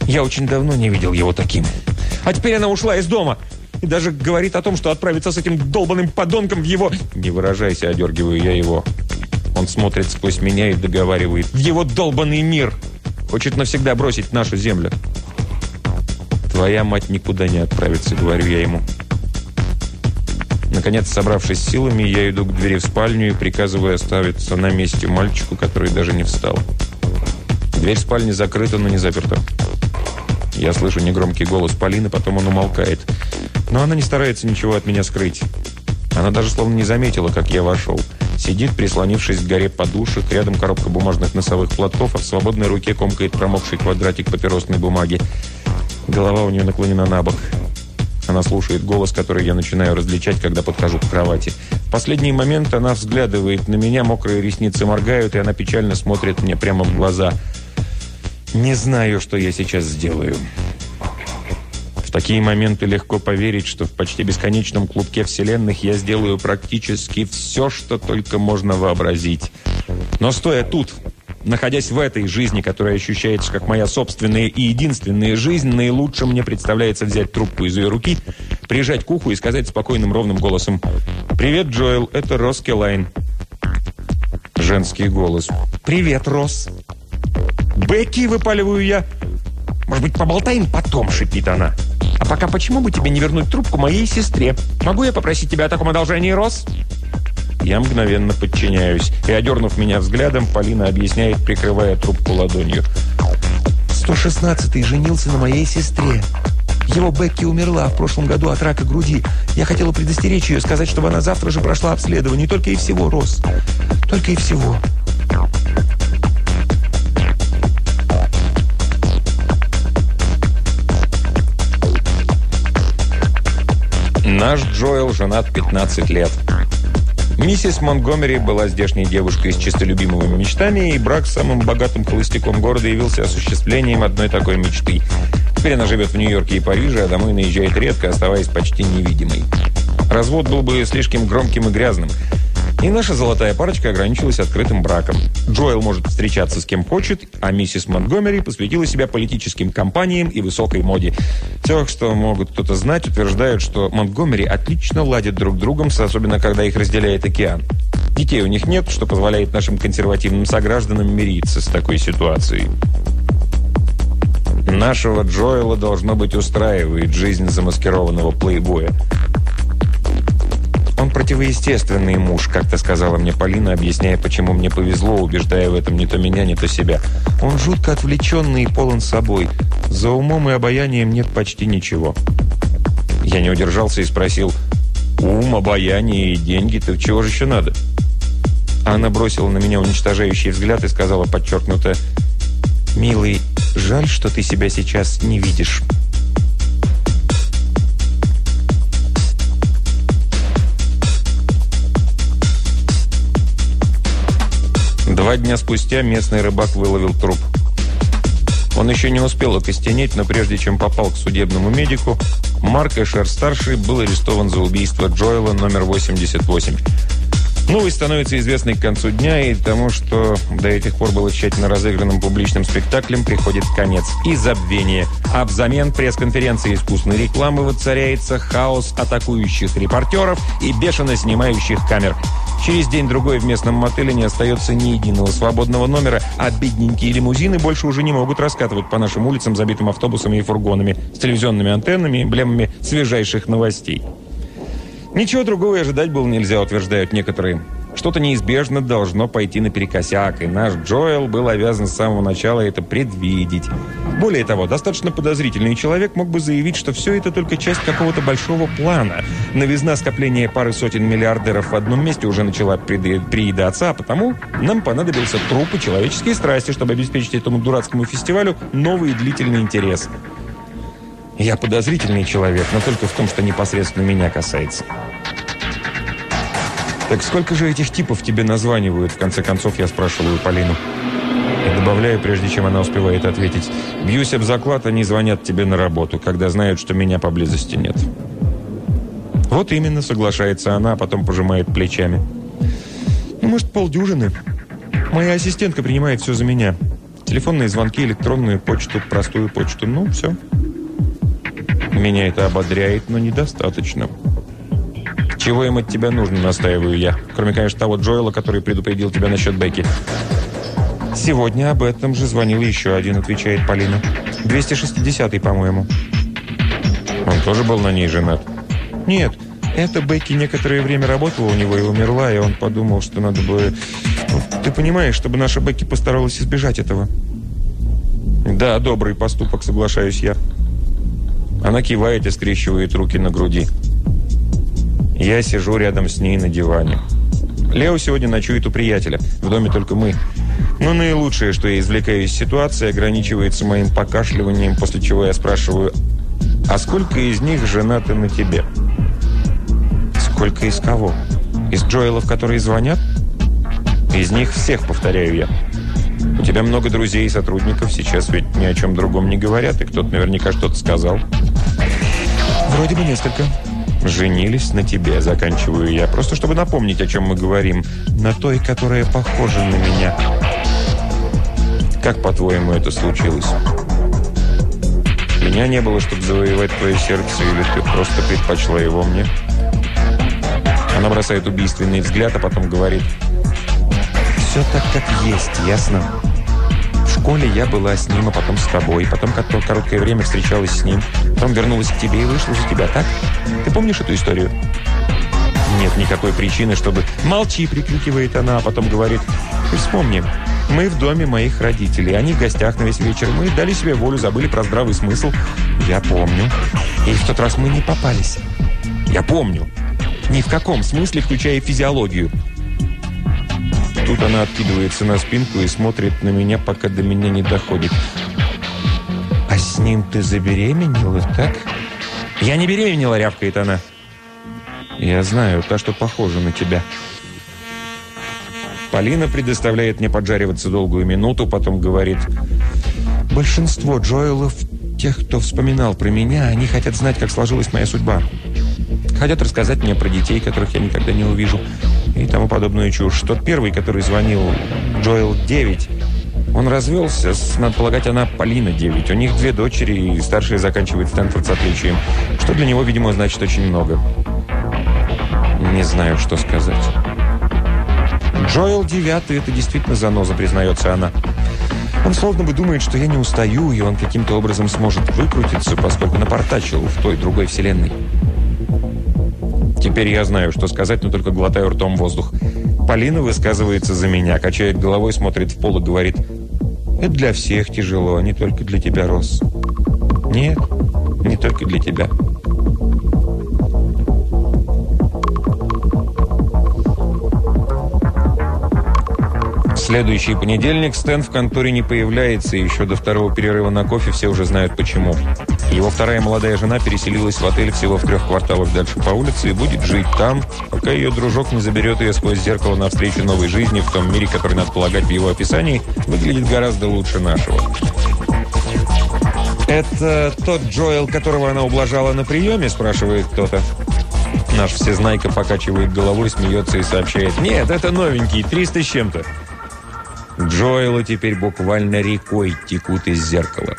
Я очень давно не видел его таким. А теперь она ушла из дома. И даже говорит о том, что отправится с этим долбанным подонком в его... Не выражайся, одергиваю я его. Он смотрит сквозь меня и договаривает. В его долбанный мир. Хочет навсегда бросить нашу землю. «Твоя мать никуда не отправится», — говорю я ему. Наконец, собравшись силами, я иду к двери в спальню и приказываю оставиться на месте мальчику, который даже не встал. Дверь спальни закрыта, но не заперта. Я слышу негромкий голос Полины, потом он умолкает. Но она не старается ничего от меня скрыть. Она даже словно не заметила, как я вошел. Сидит, прислонившись к горе подушек, рядом коробка бумажных носовых платков, а в свободной руке комкает промокший квадратик папиросной бумаги. Голова у нее наклонена на бок. Она слушает голос, который я начинаю различать, когда подхожу к кровати. В последний момент она взглядывает на меня, мокрые ресницы моргают, и она печально смотрит мне прямо в глаза. Не знаю, что я сейчас сделаю. В такие моменты легко поверить, что в почти бесконечном клубке вселенных я сделаю практически все, что только можно вообразить. Но стоя тут, Находясь в этой жизни, которая ощущается как моя собственная и единственная жизнь, наилучше мне представляется взять трубку из ее руки, прижать к уху и сказать спокойным ровным голосом «Привет, Джоэл, это Рос Келайн». Женский голос «Привет, Рос». «Бекки!» – выпаливаю я. «Может быть, поболтаем потом?» – шипит она. «А пока почему бы тебе не вернуть трубку моей сестре? Могу я попросить тебя о таком одолжении, Рос?» Я мгновенно подчиняюсь. И, одернув меня взглядом, Полина объясняет, прикрывая трубку ладонью. «116-й женился на моей сестре. Его Бекки умерла в прошлом году от рака груди. Я хотела предостеречь ее, сказать, чтобы она завтра же прошла обследование. Только и всего, Рос. Только и всего». Наш Джоэл женат 15 лет. Миссис Монтгомери была здешней девушкой с чистолюбимыми мечтами, и брак с самым богатым холостяком города явился осуществлением одной такой мечты. Теперь она живет в Нью-Йорке и Париже, а домой наезжает редко, оставаясь почти невидимой. Развод был бы слишком громким и грязным. И наша золотая парочка ограничилась открытым браком. Джоэл может встречаться с кем хочет, а миссис Монтгомери посвятила себя политическим кампаниям и высокой моде. Тех, что могут кто-то знать, утверждают, что Монтгомери отлично ладят друг другом, особенно когда их разделяет океан. Детей у них нет, что позволяет нашим консервативным согражданам мириться с такой ситуацией. Нашего Джоэла, должно быть, устраивает жизнь замаскированного плейбоя. «Он противоестественный муж», как-то сказала мне Полина, объясняя, почему мне повезло, убеждая в этом не то меня, не то себя. «Он жутко отвлеченный и полон собой. За умом и обаянием нет почти ничего». Я не удержался и спросил, «Ум, обаяние и деньги, так чего же еще надо?» Она бросила на меня уничтожающий взгляд и сказала подчеркнуто, «Милый, жаль, что ты себя сейчас не видишь». Два дня спустя местный рыбак выловил труп. Он еще не успел окостенеть, но прежде чем попал к судебному медику, Марк Эшер-старший был арестован за убийство Джоэла номер 88. Новость становится известной к концу дня, и тому, что до этих пор было тщательно разыгранным публичным спектаклем, приходит конец. И забвение. А взамен пресс-конференции искусственной рекламы воцаряется хаос атакующих репортеров и бешено снимающих камер. Через день-другой в местном мотеле не остается ни единого свободного номера, а бедненькие лимузины больше уже не могут раскатывать по нашим улицам, забитым автобусами и фургонами, с телевизионными антеннами, эмблемами свежайших новостей. Ничего другого и ожидать было нельзя, утверждают некоторые. Что-то неизбежно должно пойти наперекосяк, и наш Джоэл был обязан с самого начала это предвидеть. Более того, достаточно подозрительный человек мог бы заявить, что все это только часть какого-то большого плана. Новизна скопления пары сотен миллиардеров в одном месте уже начала приедаться, а потому нам понадобился труп и человеческие страсти, чтобы обеспечить этому дурацкому фестивалю новый длительный интерес. Я подозрительный человек, но только в том, что непосредственно меня касается. «Так сколько же этих типов тебе названивают?» В конце концов, я спрашиваю Полину. И добавляю, прежде чем она успевает ответить. «Бьюсь об заклад, они звонят тебе на работу, когда знают, что меня поблизости нет». «Вот именно», соглашается она, а потом пожимает плечами. «Ну, может, полдюжины. Моя ассистентка принимает все за меня. Телефонные звонки, электронную почту, простую почту. Ну, все». Меня это ободряет, но недостаточно. «Чего им от тебя нужно?» – настаиваю я. Кроме, конечно, того Джоэла, который предупредил тебя насчет Бекки. «Сегодня об этом же звонил еще один», – отвечает Полина. «260-й, по-моему». «Он тоже был на ней женат?» «Нет, эта Бекки некоторое время работала у него и умерла, и он подумал, что надо бы... Ты понимаешь, чтобы наша Бекки постаралась избежать этого». «Да, добрый поступок, соглашаюсь я». Она кивает и скрещивает руки на груди. Я сижу рядом с ней на диване. Лео сегодня ночует у приятеля. В доме только мы. Но наилучшее, что я извлекаю из ситуации, ограничивается моим покашливанием, после чего я спрашиваю, а сколько из них женаты на тебе? Сколько из кого? Из Джоэлов, которые звонят? Из них всех, повторяю я. У тебя много друзей и сотрудников, сейчас ведь ни о чем другом не говорят, и кто-то наверняка что-то сказал. Вроде бы несколько. «Женились на тебе», заканчиваю я, просто чтобы напомнить, о чем мы говорим. На той, которая похожа на меня. Как, по-твоему, это случилось? Меня не было, чтобы завоевать твое сердце, или ты просто предпочла его мне? Она бросает убийственный взгляд, а потом говорит, «Все так, как есть, ясно?» Школе я была с ним, а потом с тобой. Потом короткое время встречалась с ним. Потом вернулась к тебе и вышла за тебя, так? Ты помнишь эту историю? Нет никакой причины, чтобы... «Молчи!» – прикрикивает она, а потом говорит. «Ты вспомни, мы в доме моих родителей. Они в гостях на весь вечер. Мы дали себе волю, забыли про здравый смысл. Я помню. И в тот раз мы не попались. Я помню. Ни в каком смысле, включая физиологию. Тут она откидывается на спинку и смотрит на меня, пока до меня не доходит. «А с ним ты забеременела, так?» «Я не беременела», — рявкает она. «Я знаю, та, что похожа на тебя». Полина предоставляет мне поджариваться долгую минуту, потом говорит, «Большинство Джоэлов, тех, кто вспоминал про меня, они хотят знать, как сложилась моя судьба. Хотят рассказать мне про детей, которых я никогда не увижу, и тому подобную чушь. Тот первый, который звонил, Джоэл 9, он развелся, надо полагать, она Полина 9. У них две дочери, и старшая заканчивает Стэнфорд с отличием, что для него, видимо, значит очень много. Не знаю, что сказать. Джоэл 9 это действительно заноза, признается она. Он словно бы думает, что я не устаю, и он каким-то образом сможет выкрутиться, поскольку напортачил в той другой вселенной. Теперь я знаю, что сказать, но только глотаю ртом воздух. Полина высказывается за меня, качает головой, смотрит в пол и говорит, «Это для всех тяжело, а не только для тебя, Рос». «Нет, не только для тебя». Следующий понедельник Стэн в конторе не появляется, и еще до второго перерыва на кофе все уже знают почему. Его вторая молодая жена переселилась в отель всего в трех кварталах дальше по улице и будет жить там, пока ее дружок не заберет ее сквозь зеркало навстречу новой жизни в том мире, который, надо полагать, в его описании, выглядит гораздо лучше нашего. «Это тот Джоэл, которого она ублажала на приеме?» – спрашивает кто-то. Наш всезнайка покачивает головой, смеется и сообщает. «Нет, это новенький, 300 с чем-то». Джоэлы теперь буквально рекой текут из зеркала.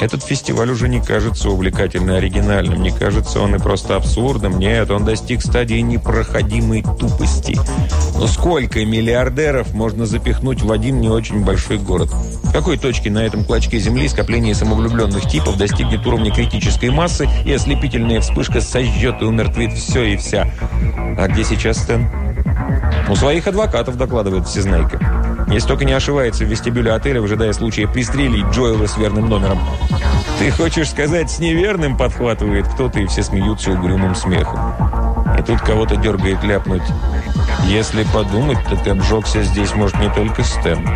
Этот фестиваль уже не кажется увлекательно оригинальным, не кажется он и просто абсурдным. Нет, он достиг стадии непроходимой тупости. Но сколько миллиардеров можно запихнуть в один не очень большой город? В какой точке на этом клочке земли скопление самовлюбленных типов достигнет уровня критической массы, и ослепительная вспышка сожжет и умертвит все и вся? А где сейчас Стэн? У своих адвокатов докладывает Всезнайка. Если только не ошивается в вестибюле отеля, выжидая случая пристрелить Джоэла с верным номером. «Ты хочешь сказать, с неверным?» подхватывает кто-то, и все смеются угрюмым смехом. И тут кого-то дергает ляпнуть. «Если подумать, то ты обжегся здесь, может, не только Стэн».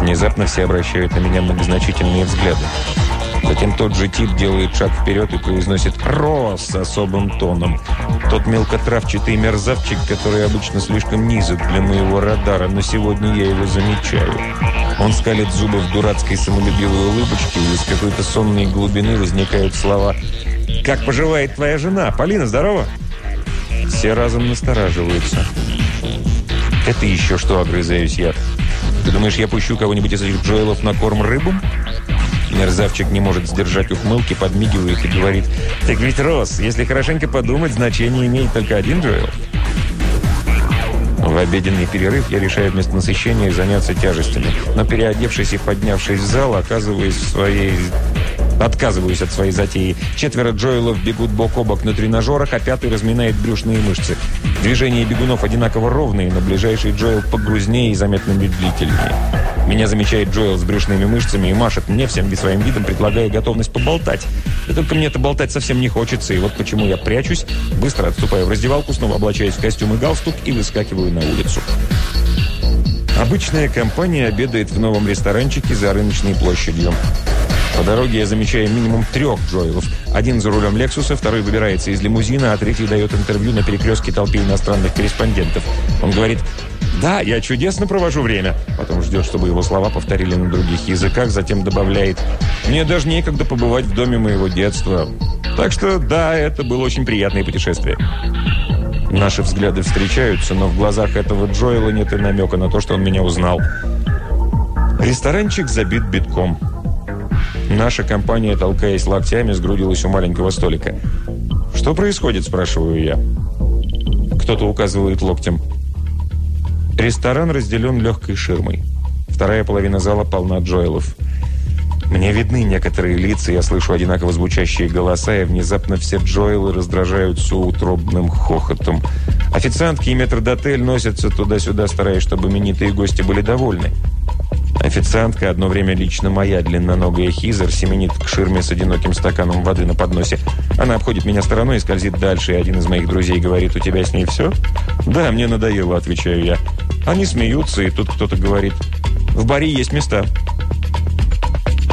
Внезапно все обращают на меня многозначительные взгляды. Затем тот же тип делает шаг вперед и произносит «Рос» с особым тоном. Тот мелкотравчатый мерзавчик, который обычно слишком низок для моего радара, но сегодня я его замечаю. Он скалит зубы в дурацкой самолюбивой улыбочке, и из какой-то сонной глубины возникают слова «Как поживает твоя жена? Полина, здорово?» Все разом настораживаются. «Это еще что?» – огрызаюсь я. «Ты думаешь, я пущу кого-нибудь из этих Джоэлов на корм рыбам?» Мерзавчик не может сдержать ухмылки, подмигивает и говорит, «Так ведь, Рос, если хорошенько подумать, значение имеет только один Джоэл». В обеденный перерыв я решаю вместо насыщения заняться тяжестями. Но переодевшись и поднявшись в зал, оказываюсь в своей Отказываюсь от своей затеи. Четверо Джоэлов бегут бок о бок на тренажерах, а пятый разминает брюшные мышцы. Движения бегунов одинаково ровные, но ближайший Джоэл погрузнее и заметно медлительнее. Меня замечает Джоэл с брюшными мышцами и машет мне всем своим видом, предлагая готовность поболтать. И только мне это болтать совсем не хочется, и вот почему я прячусь, быстро отступаю в раздевалку, снова облачаюсь в костюм и галстук и выскакиваю на улицу. Обычная компания обедает в новом ресторанчике за рыночной площадью. По дороге я замечаю минимум трех Джоэлов. Один за рулем Лексуса, второй выбирается из лимузина, а третий дает интервью на перекрестке толпе иностранных корреспондентов. Он говорит, «Да, я чудесно провожу время». Потом ждет, чтобы его слова повторили на других языках, затем добавляет, «Мне даже некогда побывать в доме моего детства». Так что, да, это было очень приятное путешествие. Наши взгляды встречаются, но в глазах этого Джоэла нет и намека на то, что он меня узнал. Ресторанчик забит битком. Наша компания, толкаясь локтями, сгрудилась у маленького столика. «Что происходит?» – спрашиваю я. Кто-то указывает локтем. Ресторан разделен легкой ширмой. Вторая половина зала полна Джоэлов. Мне видны некоторые лица, я слышу одинаково звучащие голоса, и внезапно все Джоэлы раздражаются утробным хохотом. Официантки и метрдотель носятся туда-сюда, стараясь, чтобы именитые гости были довольны. Официантка, одно время лично моя длинноногая хизер, семенит к ширме с одиноким стаканом воды на подносе. Она обходит меня стороной и скользит дальше, и один из моих друзей говорит, «У тебя с ней все?» «Да, мне надоело», — отвечаю я. Они смеются, и тут кто-то говорит, «В баре есть места».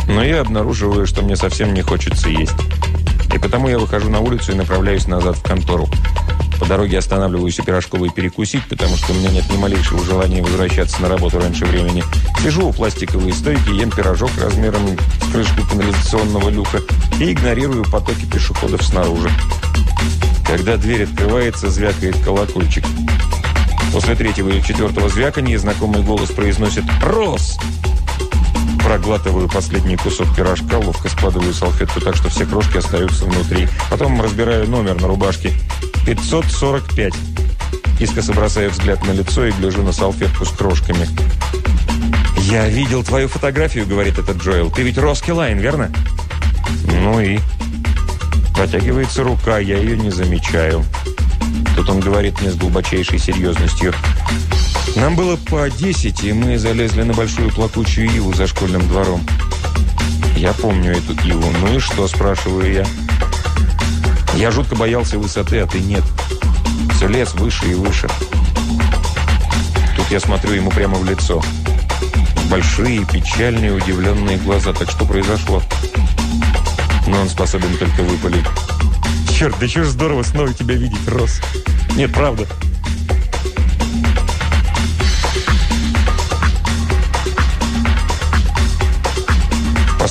Но я обнаруживаю, что мне совсем не хочется есть. И Потому я выхожу на улицу и направляюсь назад в контору. По дороге останавливаюсь у пирожковой перекусить, потому что у меня нет ни малейшего желания возвращаться на работу раньше времени. Сижу у пластиковой стойки, ем пирожок размером с крышку канализационного люка и игнорирую потоки пешеходов снаружи. Когда дверь открывается, звякает колокольчик. После третьего или четвертого звяканья знакомый голос произносит «Рос!». Проглатываю последний кусок пирожка, ловко складываю салфетку так, что все крошки остаются внутри. Потом разбираю номер на рубашке. 545. Искоса бросаю взгляд на лицо и гляжу на салфетку с крошками. «Я видел твою фотографию», — говорит этот Джоэл. «Ты ведь Роски Лайн, верно?» «Ну и?» Протягивается рука, я ее не замечаю. Тут он говорит мне с глубочайшей серьезностью. Нам было по 10, и мы залезли на большую плакучую иву за школьным двором. Я помню эту иву. Ну и что, спрашиваю я. Я жутко боялся высоты, а ты нет. Все лес выше и выше. Тут я смотрю ему прямо в лицо. Большие, печальные, удивленные глаза. Так что произошло? Но он способен только выпалить. Черт, да чего здорово снова тебя видеть, Рос. Нет, правда.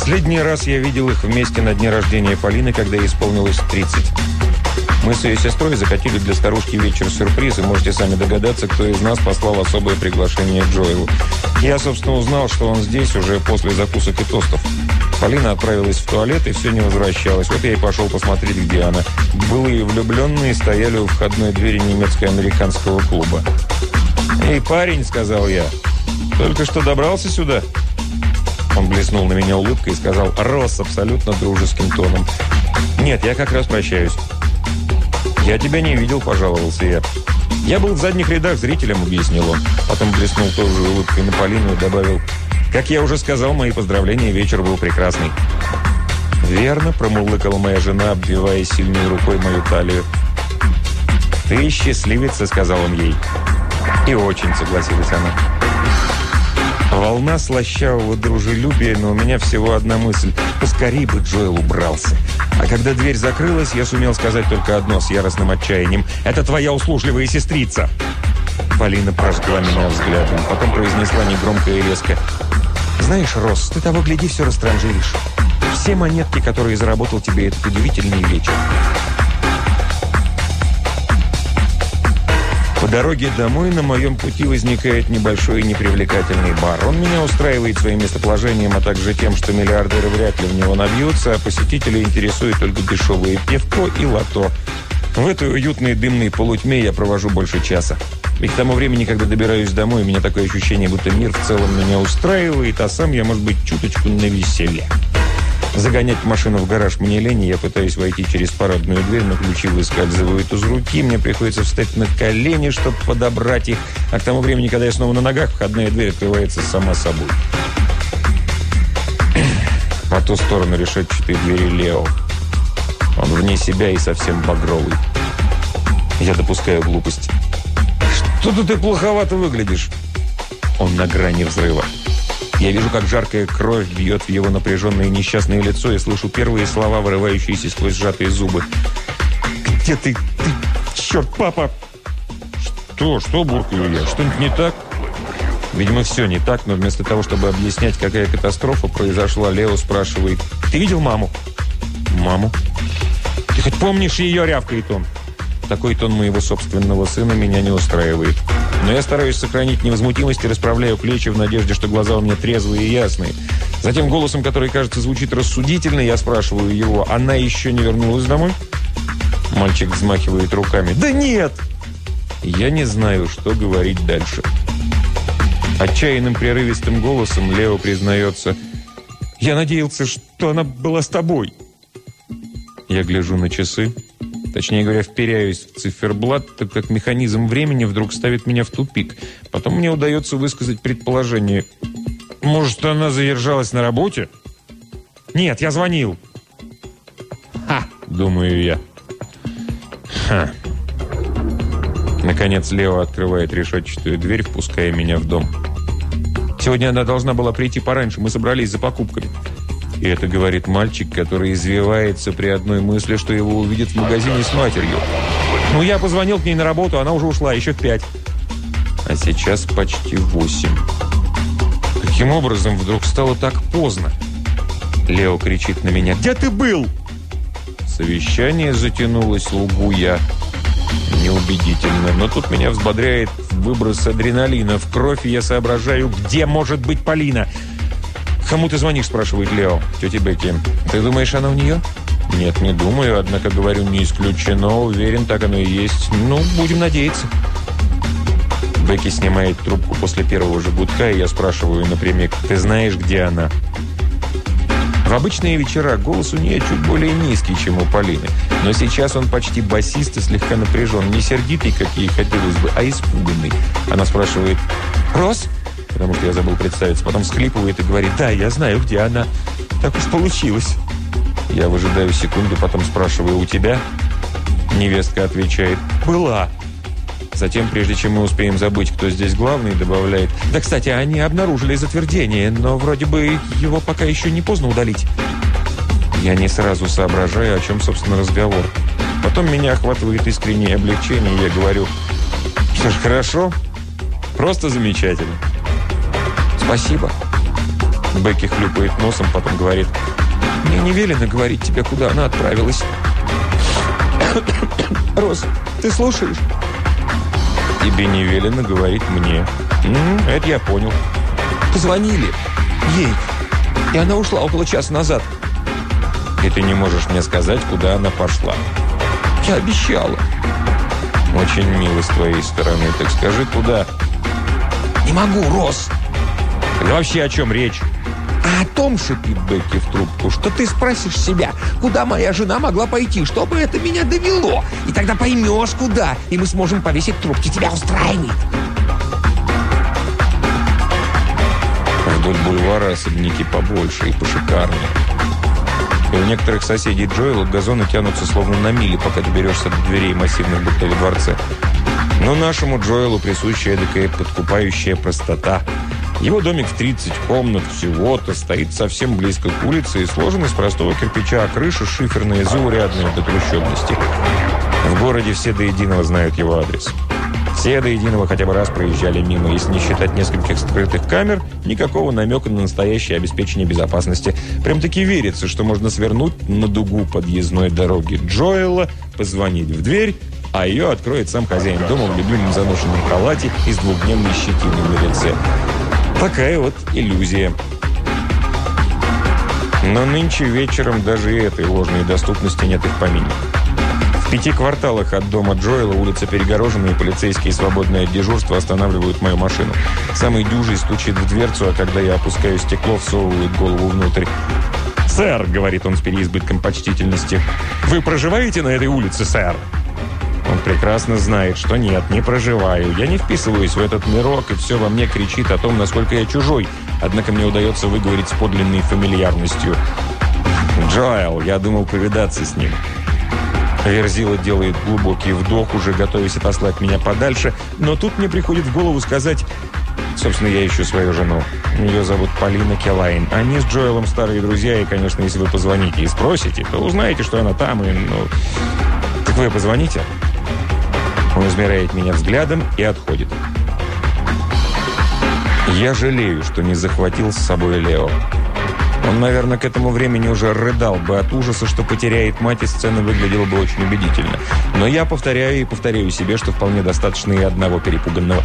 Последний раз я видел их вместе на дне рождения Полины, когда ей исполнилось 30. Мы с ее сестрой закатили для старушки вечер сюрприз, и можете сами догадаться, кто из нас послал особое приглашение Джоэлу. Я, собственно, узнал, что он здесь уже после закусок и тостов. Полина отправилась в туалет и все не возвращалась. Вот я и пошел посмотреть, где она. Былые влюбленные стояли у входной двери немецко-американского клуба. «Эй, парень!» – сказал я. «Только что добрался сюда?» Он блеснул на меня улыбкой и сказал «Рос» абсолютно дружеским тоном. «Нет, я как раз прощаюсь». «Я тебя не видел», – пожаловался я. «Я был в задних рядах зрителем», – объяснил он. Потом блеснул тоже улыбкой на Полину и добавил «Как я уже сказал, мои поздравления, вечер был прекрасный». «Верно», – промурлыкала моя жена, обвивая сильной рукой мою талию. «Ты счастливица», – сказал он ей. «И очень», – согласилась она. Волна слащавого дружелюбия, но у меня всего одна мысль. Поскорей бы Джоэл убрался. А когда дверь закрылась, я сумел сказать только одно с яростным отчаянием. «Это твоя услужливая сестрица!» Полина прожгла меня взглядом, потом произнесла негромко и резко. «Знаешь, Рос, ты того гляди все растранжиришь. Все монетки, которые заработал тебе этот удивительный вечер. Дороге домой на моем пути возникает небольшой непривлекательный бар. Он меня устраивает своим местоположением, а также тем, что миллиардеры вряд ли в него набьются, а посетителей интересует только дешевое пивко и лото. В этой уютной дымной полутьме я провожу больше часа. И к тому времени, когда добираюсь домой, у меня такое ощущение, будто мир в целом меня устраивает, а сам я, может быть, чуточку на веселье. Загонять машину в гараж мне лень, я пытаюсь войти через парадную дверь, но ключи выскальзывают из руки, мне приходится встать на колени, чтобы подобрать их, а к тому времени, когда я снова на ногах, входная дверь открывается сама собой. По ту сторону решетчатой двери Лео. Он вне себя и совсем багровый. Я допускаю глупость. «Что-то ты плоховато выглядишь!» Он на грани взрыва. Я вижу, как жаркая кровь бьет в его напряженное несчастное лицо и слышу первые слова, вырывающиеся сквозь сжатые зубы. «Где ты? Ты... Черт, папа!» «Что? Что?» – буркаю я. «Что-нибудь не так?» Видимо, все не так, но вместо того, чтобы объяснять, какая катастрофа произошла, Лео спрашивает. «Ты видел маму?» «Маму?» «Ты хоть помнишь ее?» – рявкает он. Такой тон моего собственного сына меня не устраивает. Но я стараюсь сохранить невозмутимость и расправляю плечи в надежде, что глаза у меня трезвые и ясные. Затем голосом, который, кажется, звучит рассудительно, я спрашиваю его, она еще не вернулась домой? Мальчик взмахивает руками. «Да нет!» Я не знаю, что говорить дальше. Отчаянным прерывистым голосом Лео признается. «Я надеялся, что она была с тобой». Я гляжу на часы. Точнее говоря, вперяюсь в циферблат, так как механизм времени вдруг ставит меня в тупик. Потом мне удается высказать предположение. Может, она задержалась на работе? Нет, я звонил. Ха, думаю я. Ха. Наконец Лео открывает решетчатую дверь, впуская меня в дом. Сегодня она должна была прийти пораньше, мы собрались за покупками. И это говорит мальчик, который извивается при одной мысли, что его увидят в магазине с матерью. Ну, я позвонил к ней на работу, она уже ушла, еще в пять. А сейчас почти восемь. Каким образом вдруг стало так поздно? Лео кричит на меня. «Где ты был?» Совещание затянулось, лгу я. Неубедительно. Но тут меня взбодряет выброс адреналина в кровь, я соображаю, где может быть Полина. «Кому ты звонишь?» – спрашивает Лео. «Тете Бекки». «Ты думаешь, она у нее?» «Нет, не думаю, однако, говорю, не исключено. Уверен, так оно и есть. Ну, будем надеяться». Бекки снимает трубку после первого же гудка, и я спрашиваю напрямик, «Ты знаешь, где она?» В обычные вечера голос у нее чуть более низкий, чем у Полины. Но сейчас он почти басист и слегка напряжен. Не сердитый, как ей хотелось бы, а испуганный. Она спрашивает, «Рос?» Потому что я забыл представиться. Потом всхлипывает и говорит, да, я знаю, где она. Так уж получилось. Я выжидаю секунду, потом спрашиваю, у тебя? Невестка отвечает, была. Затем, прежде чем мы успеем забыть, кто здесь главный, добавляет, да, кстати, они обнаружили затвердение, но вроде бы его пока еще не поздно удалить. Я не сразу соображаю, о чем, собственно, разговор. Потом меня охватывает искреннее облегчение, и я говорю, что ж, хорошо, просто замечательно. «Спасибо». Бекки хлюпает носом, потом говорит, «Мне не велено говорить тебе, куда она отправилась». «Рос, ты слушаешь?» «Тебе не велено говорить мне». «Это я понял». «Позвонили ей, и она ушла около часа назад». «И ты не можешь мне сказать, куда она пошла?» «Я обещала». «Очень мило с твоей стороны. Так скажи, куда?» «Не могу, Рос!» И вообще о чем речь? А о том, шипит Бекки в трубку, что ты спросишь себя, куда моя жена могла пойти, чтобы это меня довело. И тогда поймешь, куда, и мы сможем повесить трубки. Тебя устраивает. Вдоль бульвара особняки побольше и пошикарнее. И у некоторых соседей Джоэла газоны тянутся словно на мили, пока доберешься до дверей массивных будто во дворце. Но нашему Джоэлу присущая эдакая подкупающая простота – его домик в 30 комнат всего-то стоит совсем близко к улице и сложен из простого кирпича, а крыша шиферная, заурядная до трущобности. В городе все до единого знают его адрес. Все до единого хотя бы раз проезжали мимо. Если не считать нескольких скрытых камер, никакого намека на настоящее обеспечение безопасности. Прям-таки верится, что можно свернуть на дугу подъездной дороги Джоэла, позвонить в дверь, а ее откроет сам хозяин дома в любимом заношенном халате и с двухдневной щетиной на лице. Такая вот иллюзия. Но нынче вечером даже и этой ложной доступности нет их помине. В пяти кварталах от дома Джоэла улица перегорожена, и полицейские, свободные от дежурства, останавливают мою машину. Самый дюжий стучит в дверцу, а когда я опускаю стекло, всовывает голову внутрь. «Сэр», — говорит он с переизбытком почтительности, — «вы проживаете на этой улице, сэр?» Он прекрасно знает, что нет, не проживаю. Я не вписываюсь в этот мирок, и все во мне кричит о том, насколько я чужой. Однако мне удается выговорить с подлинной фамильярностью. «Джоэл, я думал повидаться с ним». Верзила делает глубокий вдох, уже готовясь отослать меня подальше, но тут мне приходит в голову сказать... Собственно, я ищу свою жену. Ее зовут Полина Келайн. Они с Джоэлом старые друзья, и, конечно, если вы позвоните и спросите, то узнаете, что она там, и, ну... Так вы позвоните?» Он измеряет меня взглядом и отходит. Я жалею, что не захватил с собой Лео. Он, наверное, к этому времени уже рыдал бы от ужаса, что потеряет мать, и сцена выглядела бы очень убедительно. Но я повторяю и повторяю себе, что вполне достаточно и одного перепуганного.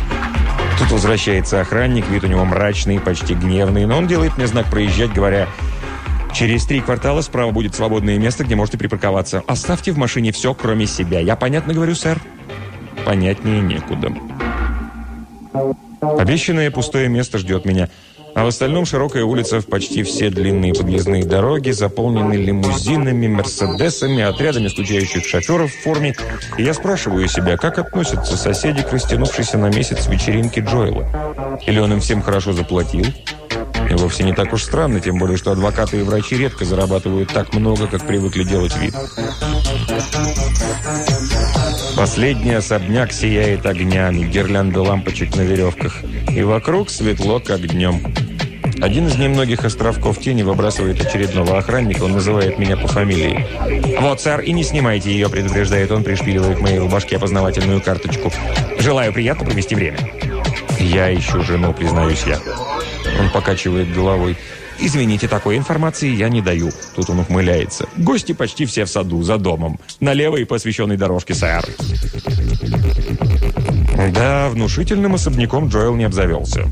Тут возвращается охранник, вид у него мрачный, почти гневный, но он делает мне знак проезжать, говоря, «Через три квартала справа будет свободное место, где можете припарковаться. Оставьте в машине все, кроме себя. Я понятно говорю, сэр?» Понятнее некуда. Обещанное пустое место ждет меня. А в остальном широкая улица в почти все длинные подъездные дороги заполнены лимузинами, мерседесами, отрядами стучающих шоферов в форме. И я спрашиваю себя, как относятся соседи к растянувшейся на месяц вечеринке Джоэла? Или он им всем хорошо заплатил? И вовсе не так уж странно, тем более, что адвокаты и врачи редко зарабатывают так много, как привыкли делать вид. Последний особняк сияет огнями, гирлянды лампочек на веревках. И вокруг светло, как днем. Один из немногих островков тени выбрасывает очередного охранника. Он называет меня по фамилии. «Вот, сэр, и не снимайте ее», предупреждает он, пришпиливая к моей рубашке опознавательную карточку. «Желаю приятно провести время». «Я ищу жену», признаюсь я. Он покачивает головой. «Извините, такой информации я не даю». Тут он ухмыляется. «Гости почти все в саду, за домом. Налево и посвященной дорожке, сэр». Да, внушительным особняком Джоэл не обзавелся.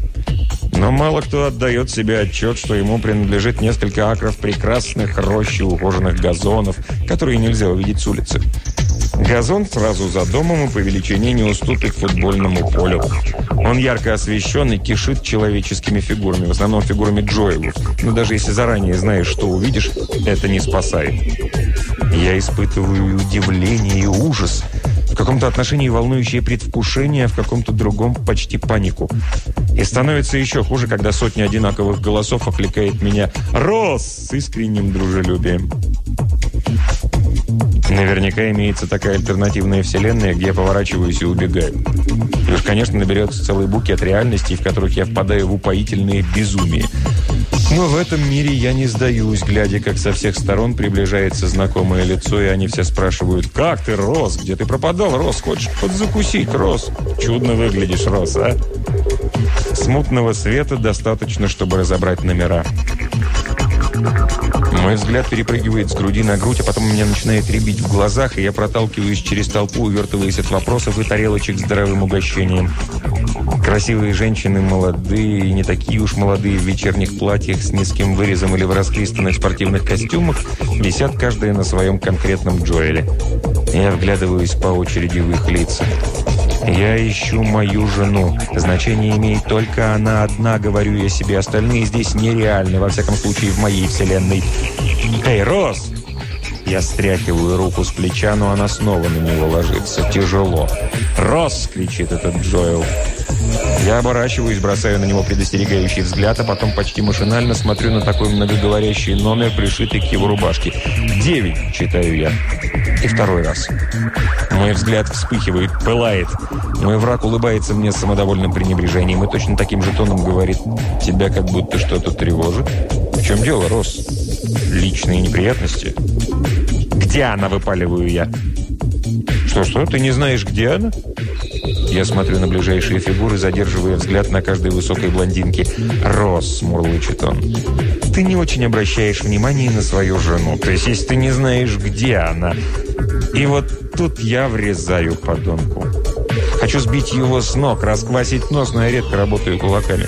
Но мало кто отдает себе отчет, что ему принадлежит несколько акров прекрасных рощ и ухоженных газонов, которые нельзя увидеть с улицы. Газон сразу за домом и по величине не уступит футбольному полю. Он ярко освещен и кишит человеческими фигурами, в основном фигурами Джоэлов. Но даже если заранее знаешь, что увидишь, это не спасает. Я испытываю удивление и ужас – каком-то отношении волнующее предвкушение, а в каком-то другом почти панику. И становится еще хуже, когда сотни одинаковых голосов окликает меня «Рос!» с искренним дружелюбием. Наверняка имеется такая альтернативная вселенная, где я поворачиваюсь и убегаю. И уж, конечно, наберется целый букет реальностей, в которых я впадаю в упоительное безумие. Но в этом мире я не сдаюсь, глядя, как со всех сторон приближается знакомое лицо, и они все спрашивают, «Как ты, Рос? Где ты пропадал, Рос? Хочешь подзакусить, Рос? Чудно выглядишь, Рос, а?» Смутного света достаточно, чтобы разобрать номера. Мой взгляд перепрыгивает с груди на грудь, а потом меня начинает ребить в глазах, и я проталкиваюсь через толпу, увертываясь от вопросов и тарелочек с здоровым угощением. Красивые женщины, молодые и не такие уж молодые, в вечерних платьях с низким вырезом или в расхристанных спортивных костюмах, висят каждая на своем конкретном Джоэле. Я вглядываюсь по очереди в их лица. «Я ищу мою жену. Значение имеет только она одна, говорю я себе. Остальные здесь нереальны, во всяком случае, в моей вселенной. Эй, Рос!» Я стряхиваю руку с плеча, но она снова на него ложится. Тяжело. «Рос!» — кричит этот Джоэл. Я оборачиваюсь, бросаю на него предостерегающий взгляд, а потом почти машинально смотрю на такой многоговорящий номер, пришитый к его рубашке. «Девять», — читаю я. И второй раз. Мой взгляд вспыхивает, пылает. Мой враг улыбается мне с самодовольным пренебрежением и точно таким же тоном говорит «Тебя как будто что-то тревожит?» «В чем дело, Рос?» «Личные неприятности?» «Где она?» – выпаливаю я. «Что-что? Ты не знаешь, где она?» Я смотрю на ближайшие фигуры, задерживая взгляд на каждой высокой блондинке. «Рос», — мурлычет он. «Ты не очень обращаешь внимание на свою жену. То есть, если ты не знаешь, где она. И вот тут я врезаю подонку. Хочу сбить его с ног, расквасить нос, но я редко работаю кулаками.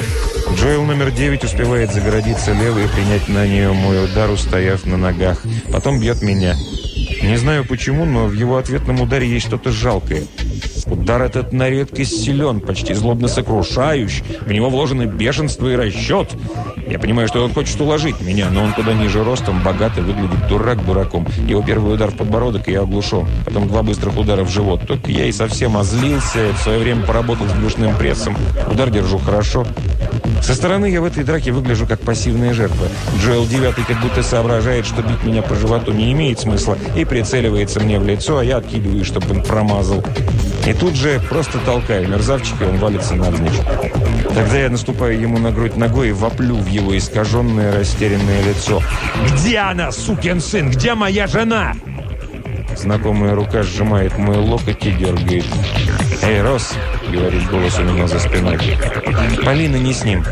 Джоэл номер девять успевает загородиться левой и принять на нее мой удар, устояв на ногах. Потом бьет меня. Не знаю почему, но в его ответном ударе есть что-то жалкое. Удар этот на редкость силен, почти злобно сокрушающий. В него вложены бешенство и расчет. Я понимаю, что он хочет уложить меня, но он куда ниже ростом, богатый, выглядит дурак дураком. Его первый удар в подбородок, и я оглушен. Потом два быстрых удара в живот. Только я и совсем озлился, в свое время поработал с брюшным прессом. Удар держу хорошо. Со стороны я в этой драке выгляжу как пассивная жертва. Джоэл Девятый как будто соображает, что бить меня по животу не имеет смысла, и прицеливается мне в лицо, а я откидываю, чтобы он промазал. И тут же просто толкаю мерзавчика, и он валится навзничь. Тогда я наступаю ему на грудь ногой и воплю в его искаженное, растерянное лицо. «Где она, сукин сын? Где моя жена?» Знакомая рука сжимает мой локоть и дергает. «Эй, Рос!» — говорит голос у меня за спиной. «Полина не с ним».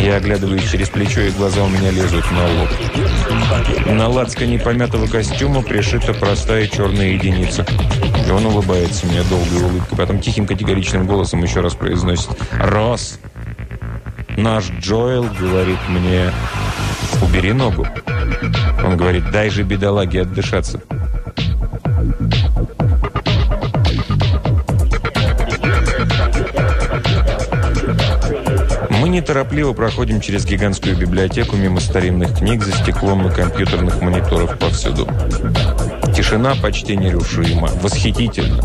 Я оглядываюсь через плечо, и глаза у меня лезут на лоб. На лацкане помятого костюма пришита простая черная единица. И он улыбается мне долгой улыбкой. Потом тихим категоричным голосом еще раз произносит «Рос!» Наш Джоэл говорит мне «Убери ногу». Он говорит «Дай же бедолаге отдышаться». Мы неторопливо проходим через гигантскую библиотеку мимо старинных книг за стеклом и компьютерных мониторов повсюду. Тишина почти нерушима. Восхитительно.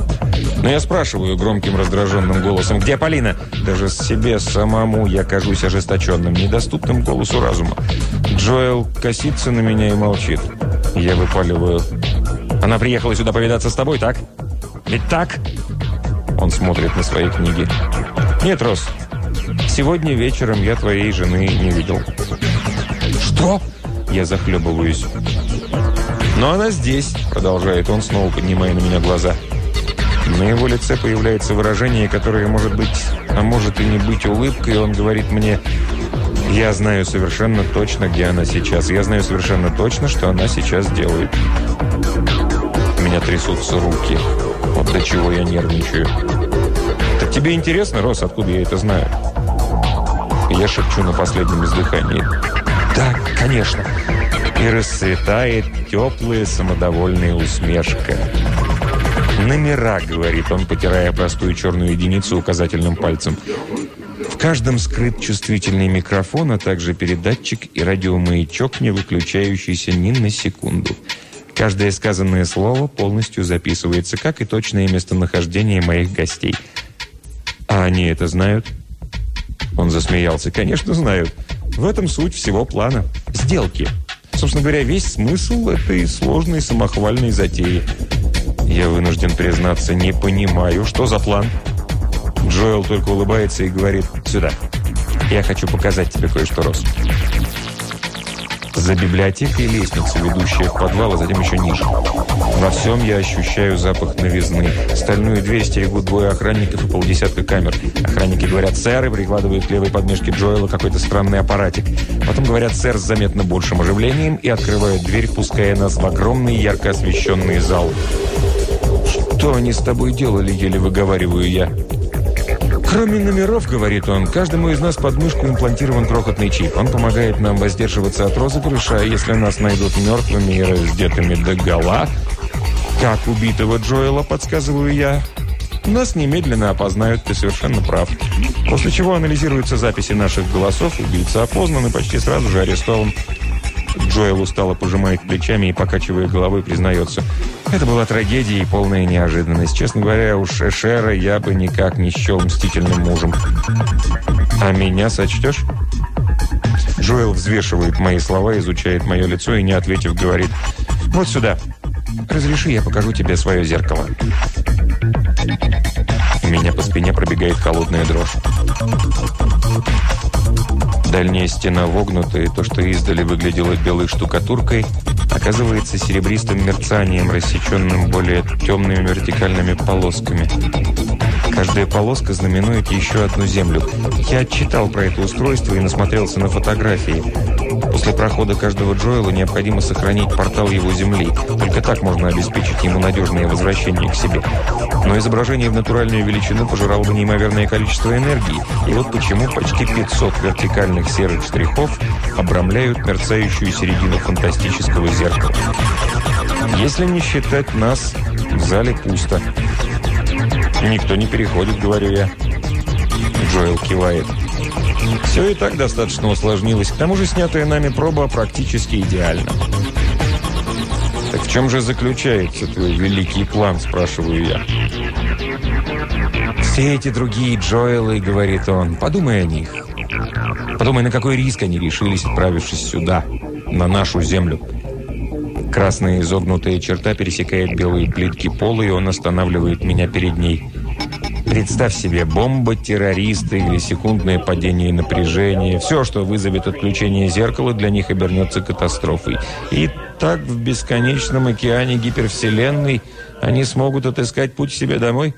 Но я спрашиваю громким раздраженным голосом, «Где Полина?» Даже себе самому я кажусь ожесточенным, недоступным голосу разума. Джоэл косится на меня и молчит. Я выпаливаю. «Она приехала сюда повидаться с тобой, так? Ведь так?» Он смотрит на свои книги. «Нет, Рос, Сегодня вечером я твоей жены не видел. Что? Я захлебываюсь. Но она здесь, продолжает он, снова поднимая на меня глаза. На его лице появляется выражение, которое может быть, а может и не быть улыбкой, он говорит мне, я знаю совершенно точно, где она сейчас. Я знаю совершенно точно, что она сейчас делает. У меня трясутся руки. Вот до чего я нервничаю. Так тебе интересно, Рос, откуда я это знаю? Я шепчу на последнем издыхании. Да, конечно. И расцветает теплая самодовольная усмешка. «Номера», — говорит он, потирая простую черную единицу указательным пальцем. В каждом скрыт чувствительный микрофон, а также передатчик и радиомаячок, не выключающийся ни на секунду. Каждое сказанное слово полностью записывается, как и точное местонахождение моих гостей. А они это знают? Он засмеялся. Конечно, знают. В этом суть всего плана. Сделки. Собственно говоря, весь смысл этой сложной самохвальной затеи. Я вынужден признаться, не понимаю, что за план. Джоэл только улыбается и говорит «Сюда, я хочу показать тебе кое-что, Рос». За библиотекой лестница, ведущая в подвал, а затем еще ниже. Во всем я ощущаю запах новизны. Стальную дверь стерегут двое охранников и полдесятка камер. Охранники говорят «сэр» и прикладывают к левой подмышке Джоэла какой-то странный аппаратик. Потом говорят «сэр» с заметно большим оживлением и открывают дверь, пуская нас в огромный ярко освещенный зал. «Что они с тобой делали?» – еле выговариваю я. Кроме номеров, говорит он, каждому из нас под мышку имплантирован крохотный чип. Он помогает нам воздерживаться от розыгрыша, а если нас найдут мертвыми и раздетыми до гола, как убитого Джоэла, подсказываю я, нас немедленно опознают, ты совершенно прав. После чего анализируются записи наших голосов, убийца опознан и почти сразу же арестован. Джоэл устало пожимает плечами и, покачивая головой, признается. Это была трагедия и полная неожиданность. Честно говоря, уж Эшера я бы никак не счел мстительным мужем. А меня сочтешь? Джоэл взвешивает мои слова, изучает мое лицо и, не ответив, говорит «Вот сюда. Разреши, я покажу тебе свое зеркало». У меня по спине пробегает холодная дрожь. Дальняя стена вогнута, и то, что издали выглядело белой штукатуркой, оказывается серебристым мерцанием, рассеченным более темными вертикальными полосками. Каждая полоска знаменует еще одну землю. Я читал про это устройство и насмотрелся на фотографии. После прохода каждого Джоэла необходимо сохранить портал его земли. Только так можно обеспечить ему надежное возвращение к себе. Но изображение в натуральную величину пожирало бы неимоверное количество энергии. И вот почему почти 500 вертикальных серых штрихов обрамляют мерцающую середину фантастического зеркала. Если не считать нас, в зале пусто. «Никто не переходит», — говорю я. Джоэл кивает. Все и так достаточно усложнилось. К тому же снятая нами проба практически идеальна. «Так в чем же заключается твой великий план?» – спрашиваю я. «Все эти другие Джоэлы», – говорит он, – «подумай о них. Подумай, на какой риск они решились, отправившись сюда, на нашу землю». Красная изогнутая черта пересекает белые плитки пола, и он останавливает меня перед ней. Представь себе, бомба, террористы или секундное падение напряжения. Все, что вызовет отключение зеркала, для них обернется катастрофой. И так в бесконечном океане гипервселенной они смогут отыскать путь себе домой?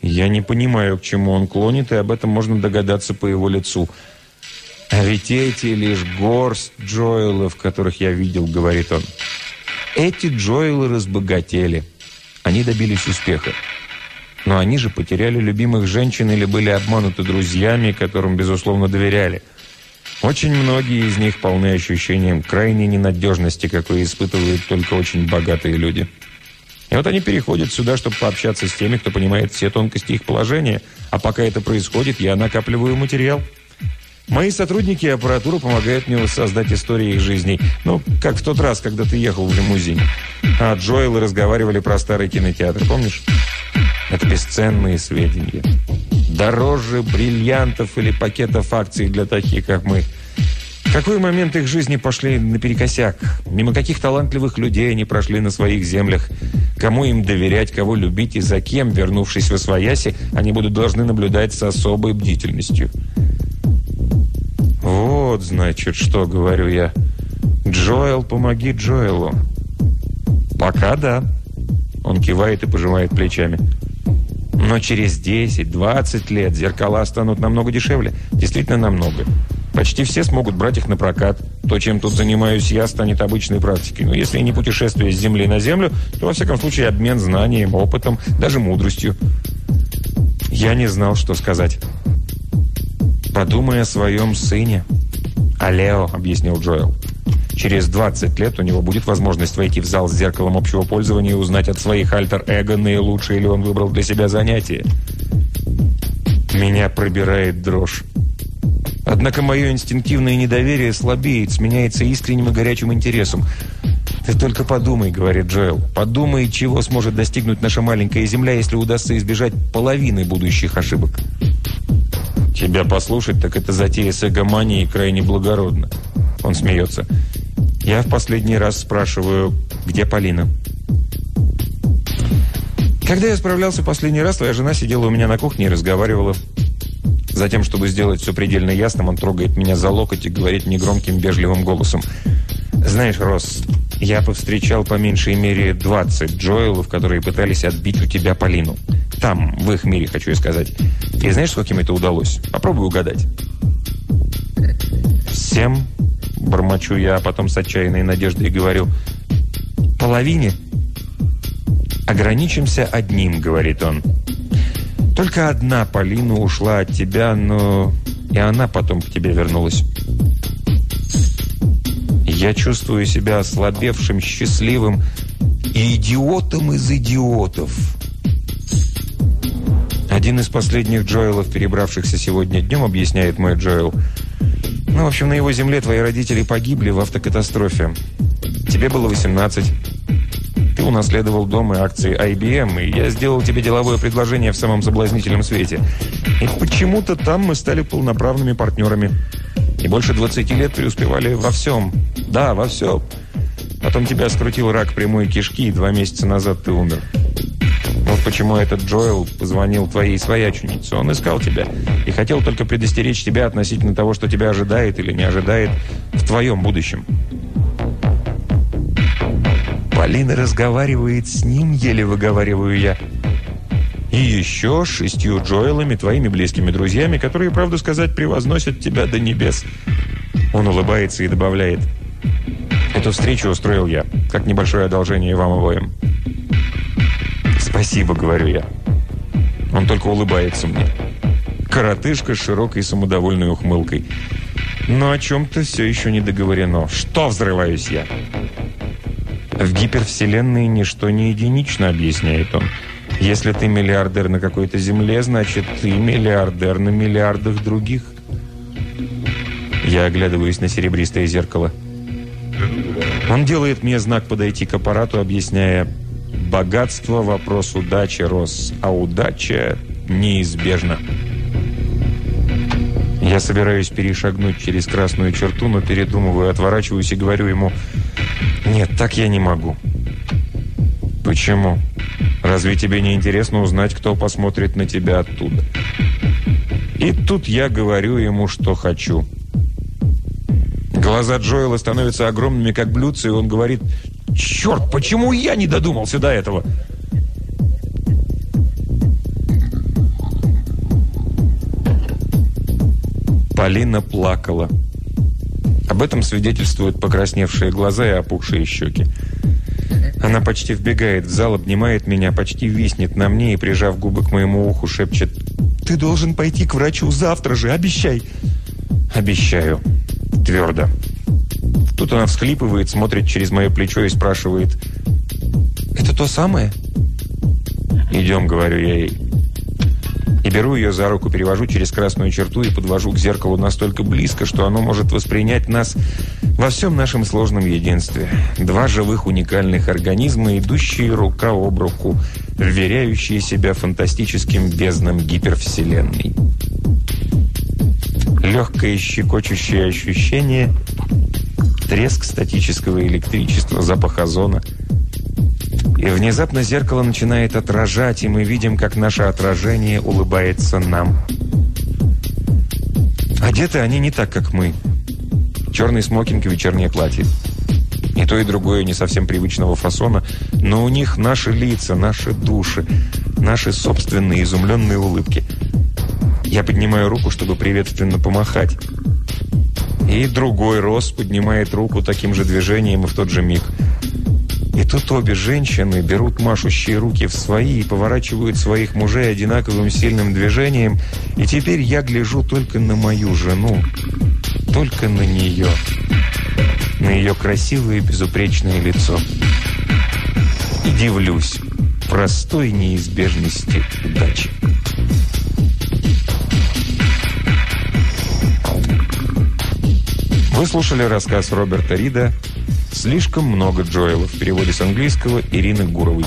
Я не понимаю, к чему он клонит, и об этом можно догадаться по его лицу. А ведь эти лишь горсть Джоэлов, которых я видел, говорит он. Эти Джоэлы разбогатели. Они добились успеха. Но они же потеряли любимых женщин или были обмануты друзьями, которым, безусловно, доверяли. Очень многие из них полны ощущением крайней ненадежности, какой испытывают только очень богатые люди. И вот они переходят сюда, чтобы пообщаться с теми, кто понимает все тонкости их положения. А пока это происходит, я накапливаю материал. Мои сотрудники и аппаратура помогают мне воссоздать истории их жизней. Ну, как в тот раз, когда ты ехал в лимузине. А Джоэл разговаривали про старый кинотеатр, помнишь? Это бесценные сведения. Дороже бриллиантов или пакетов акций для таких, как мы. В какой момент их жизни пошли наперекосяк? Мимо каких талантливых людей они прошли на своих землях? Кому им доверять, кого любить и за кем, вернувшись в Освояси, они будут должны наблюдать с особой бдительностью. «Вот, значит, что, — говорю я. Джоэл, помоги Джоэлу». «Пока да». Он кивает и пожимает плечами. Но через 10-20 лет зеркала станут намного дешевле. Действительно намного. Почти все смогут брать их на прокат. То, чем тут занимаюсь я, станет обычной практикой. Но если не путешествие с Земли на Землю, то, во всяком случае, обмен знанием, опытом, даже мудростью. Я не знал, что сказать. «Подумай о своем сыне». «Алео», — объяснил Джоэл. Через 20 лет у него будет возможность войти в зал с зеркалом общего пользования и узнать от своих альтер-эго, наилучшее ли он выбрал для себя занятие. Меня пробирает дрожь. Однако мое инстинктивное недоверие слабеет, сменяется искренним и горячим интересом. «Ты только подумай», — говорит Джоэл. «Подумай, чего сможет достигнуть наша маленькая Земля, если удастся избежать половины будущих ошибок». «Тебя послушать, так это затея с эгоманией крайне благородно». Он смеется. Я в последний раз спрашиваю, где Полина? Когда я справлялся последний раз, твоя жена сидела у меня на кухне и разговаривала. Затем, чтобы сделать все предельно ясным, он трогает меня за локоть и говорит негромким, вежливым голосом. «Знаешь, Росс, я повстречал по меньшей мере 20 Джоэлов, которые пытались отбить у тебя Полину. Там, в их мире, хочу я сказать. И знаешь, скольким это удалось? Попробуй угадать». «Всем Бормочу я, а потом с отчаянной надеждой говорю. «Половине?» «Ограничимся одним», — говорит он. «Только одна Полина ушла от тебя, но и она потом к тебе вернулась». Я чувствую себя ослабевшим, счастливым и идиотом из идиотов. Один из последних Джоэлов, перебравшихся сегодня днем, объясняет мой Джоэл – ну, в общем, на его земле твои родители погибли в автокатастрофе. Тебе было 18. Ты унаследовал дом и акции IBM, и я сделал тебе деловое предложение в самом соблазнительном свете. И почему-то там мы стали полноправными партнерами. И больше 20 лет преуспевали во всем. Да, во всем. Потом тебя скрутил рак прямой кишки, и два месяца назад ты умер. Вот почему этот Джоэл позвонил твоей свояченице. Он искал тебя и хотел только предостеречь тебя относительно того, что тебя ожидает или не ожидает в твоем будущем. Полина разговаривает с ним, еле выговариваю я. И еще шестью Джоэлами, твоими близкими друзьями, которые, правду сказать, превозносят тебя до небес. Он улыбается и добавляет. Эту встречу устроил я, как небольшое одолжение вам обоим. «Спасибо», — говорю я. Он только улыбается мне. Коротышка с широкой самодовольной ухмылкой. Но о чем-то все еще не договорено. Что взрываюсь я? В гипервселенной ничто не единично, объясняет он. Если ты миллиардер на какой-то земле, значит, ты миллиардер на миллиардах других. Я оглядываюсь на серебристое зеркало. Он делает мне знак подойти к аппарату, объясняя, Богатство – вопрос удачи, Рос, а удача неизбежна. Я собираюсь перешагнуть через красную черту, но передумываю, отворачиваюсь и говорю ему, «Нет, так я не могу». «Почему? Разве тебе не интересно узнать, кто посмотрит на тебя оттуда?» И тут я говорю ему, что хочу. Глаза Джоэла становятся огромными, как блюдца, и он говорит, Черт, почему я не додумался до этого? Полина плакала. Об этом свидетельствуют покрасневшие глаза и опухшие щеки. Она почти вбегает в зал, обнимает меня, почти виснет на мне и, прижав губы к моему уху, шепчет «Ты должен пойти к врачу завтра же, обещай!» «Обещаю. Твердо». Тут она всхлипывает, смотрит через мое плечо и спрашивает, «Это то самое?» «Идем», — говорю я ей. И беру ее за руку, перевожу через красную черту и подвожу к зеркалу настолько близко, что оно может воспринять нас во всем нашем сложном единстве. Два живых уникальных организма, идущие рука об руку, вверяющие себя фантастическим безднам гипервселенной. Легкое щекочущее ощущение – Треск статического электричества, запах озона. И внезапно зеркало начинает отражать, и мы видим, как наше отражение улыбается нам. Одеты они не так, как мы. Черный смокинг и вечернее платье. И то, и другое не совсем привычного фасона, но у них наши лица, наши души, наши собственные изумленные улыбки. Я поднимаю руку, чтобы приветственно помахать. И другой Рос поднимает руку таким же движением и в тот же миг. И тут обе женщины берут машущие руки в свои и поворачивают своих мужей одинаковым сильным движением. И теперь я гляжу только на мою жену, только на нее, на ее красивое и безупречное лицо. И дивлюсь простой неизбежности удачи. Вы слушали рассказ Роберта Рида «Слишком много Джоэлов» в переводе с английского Ирины Гуровой.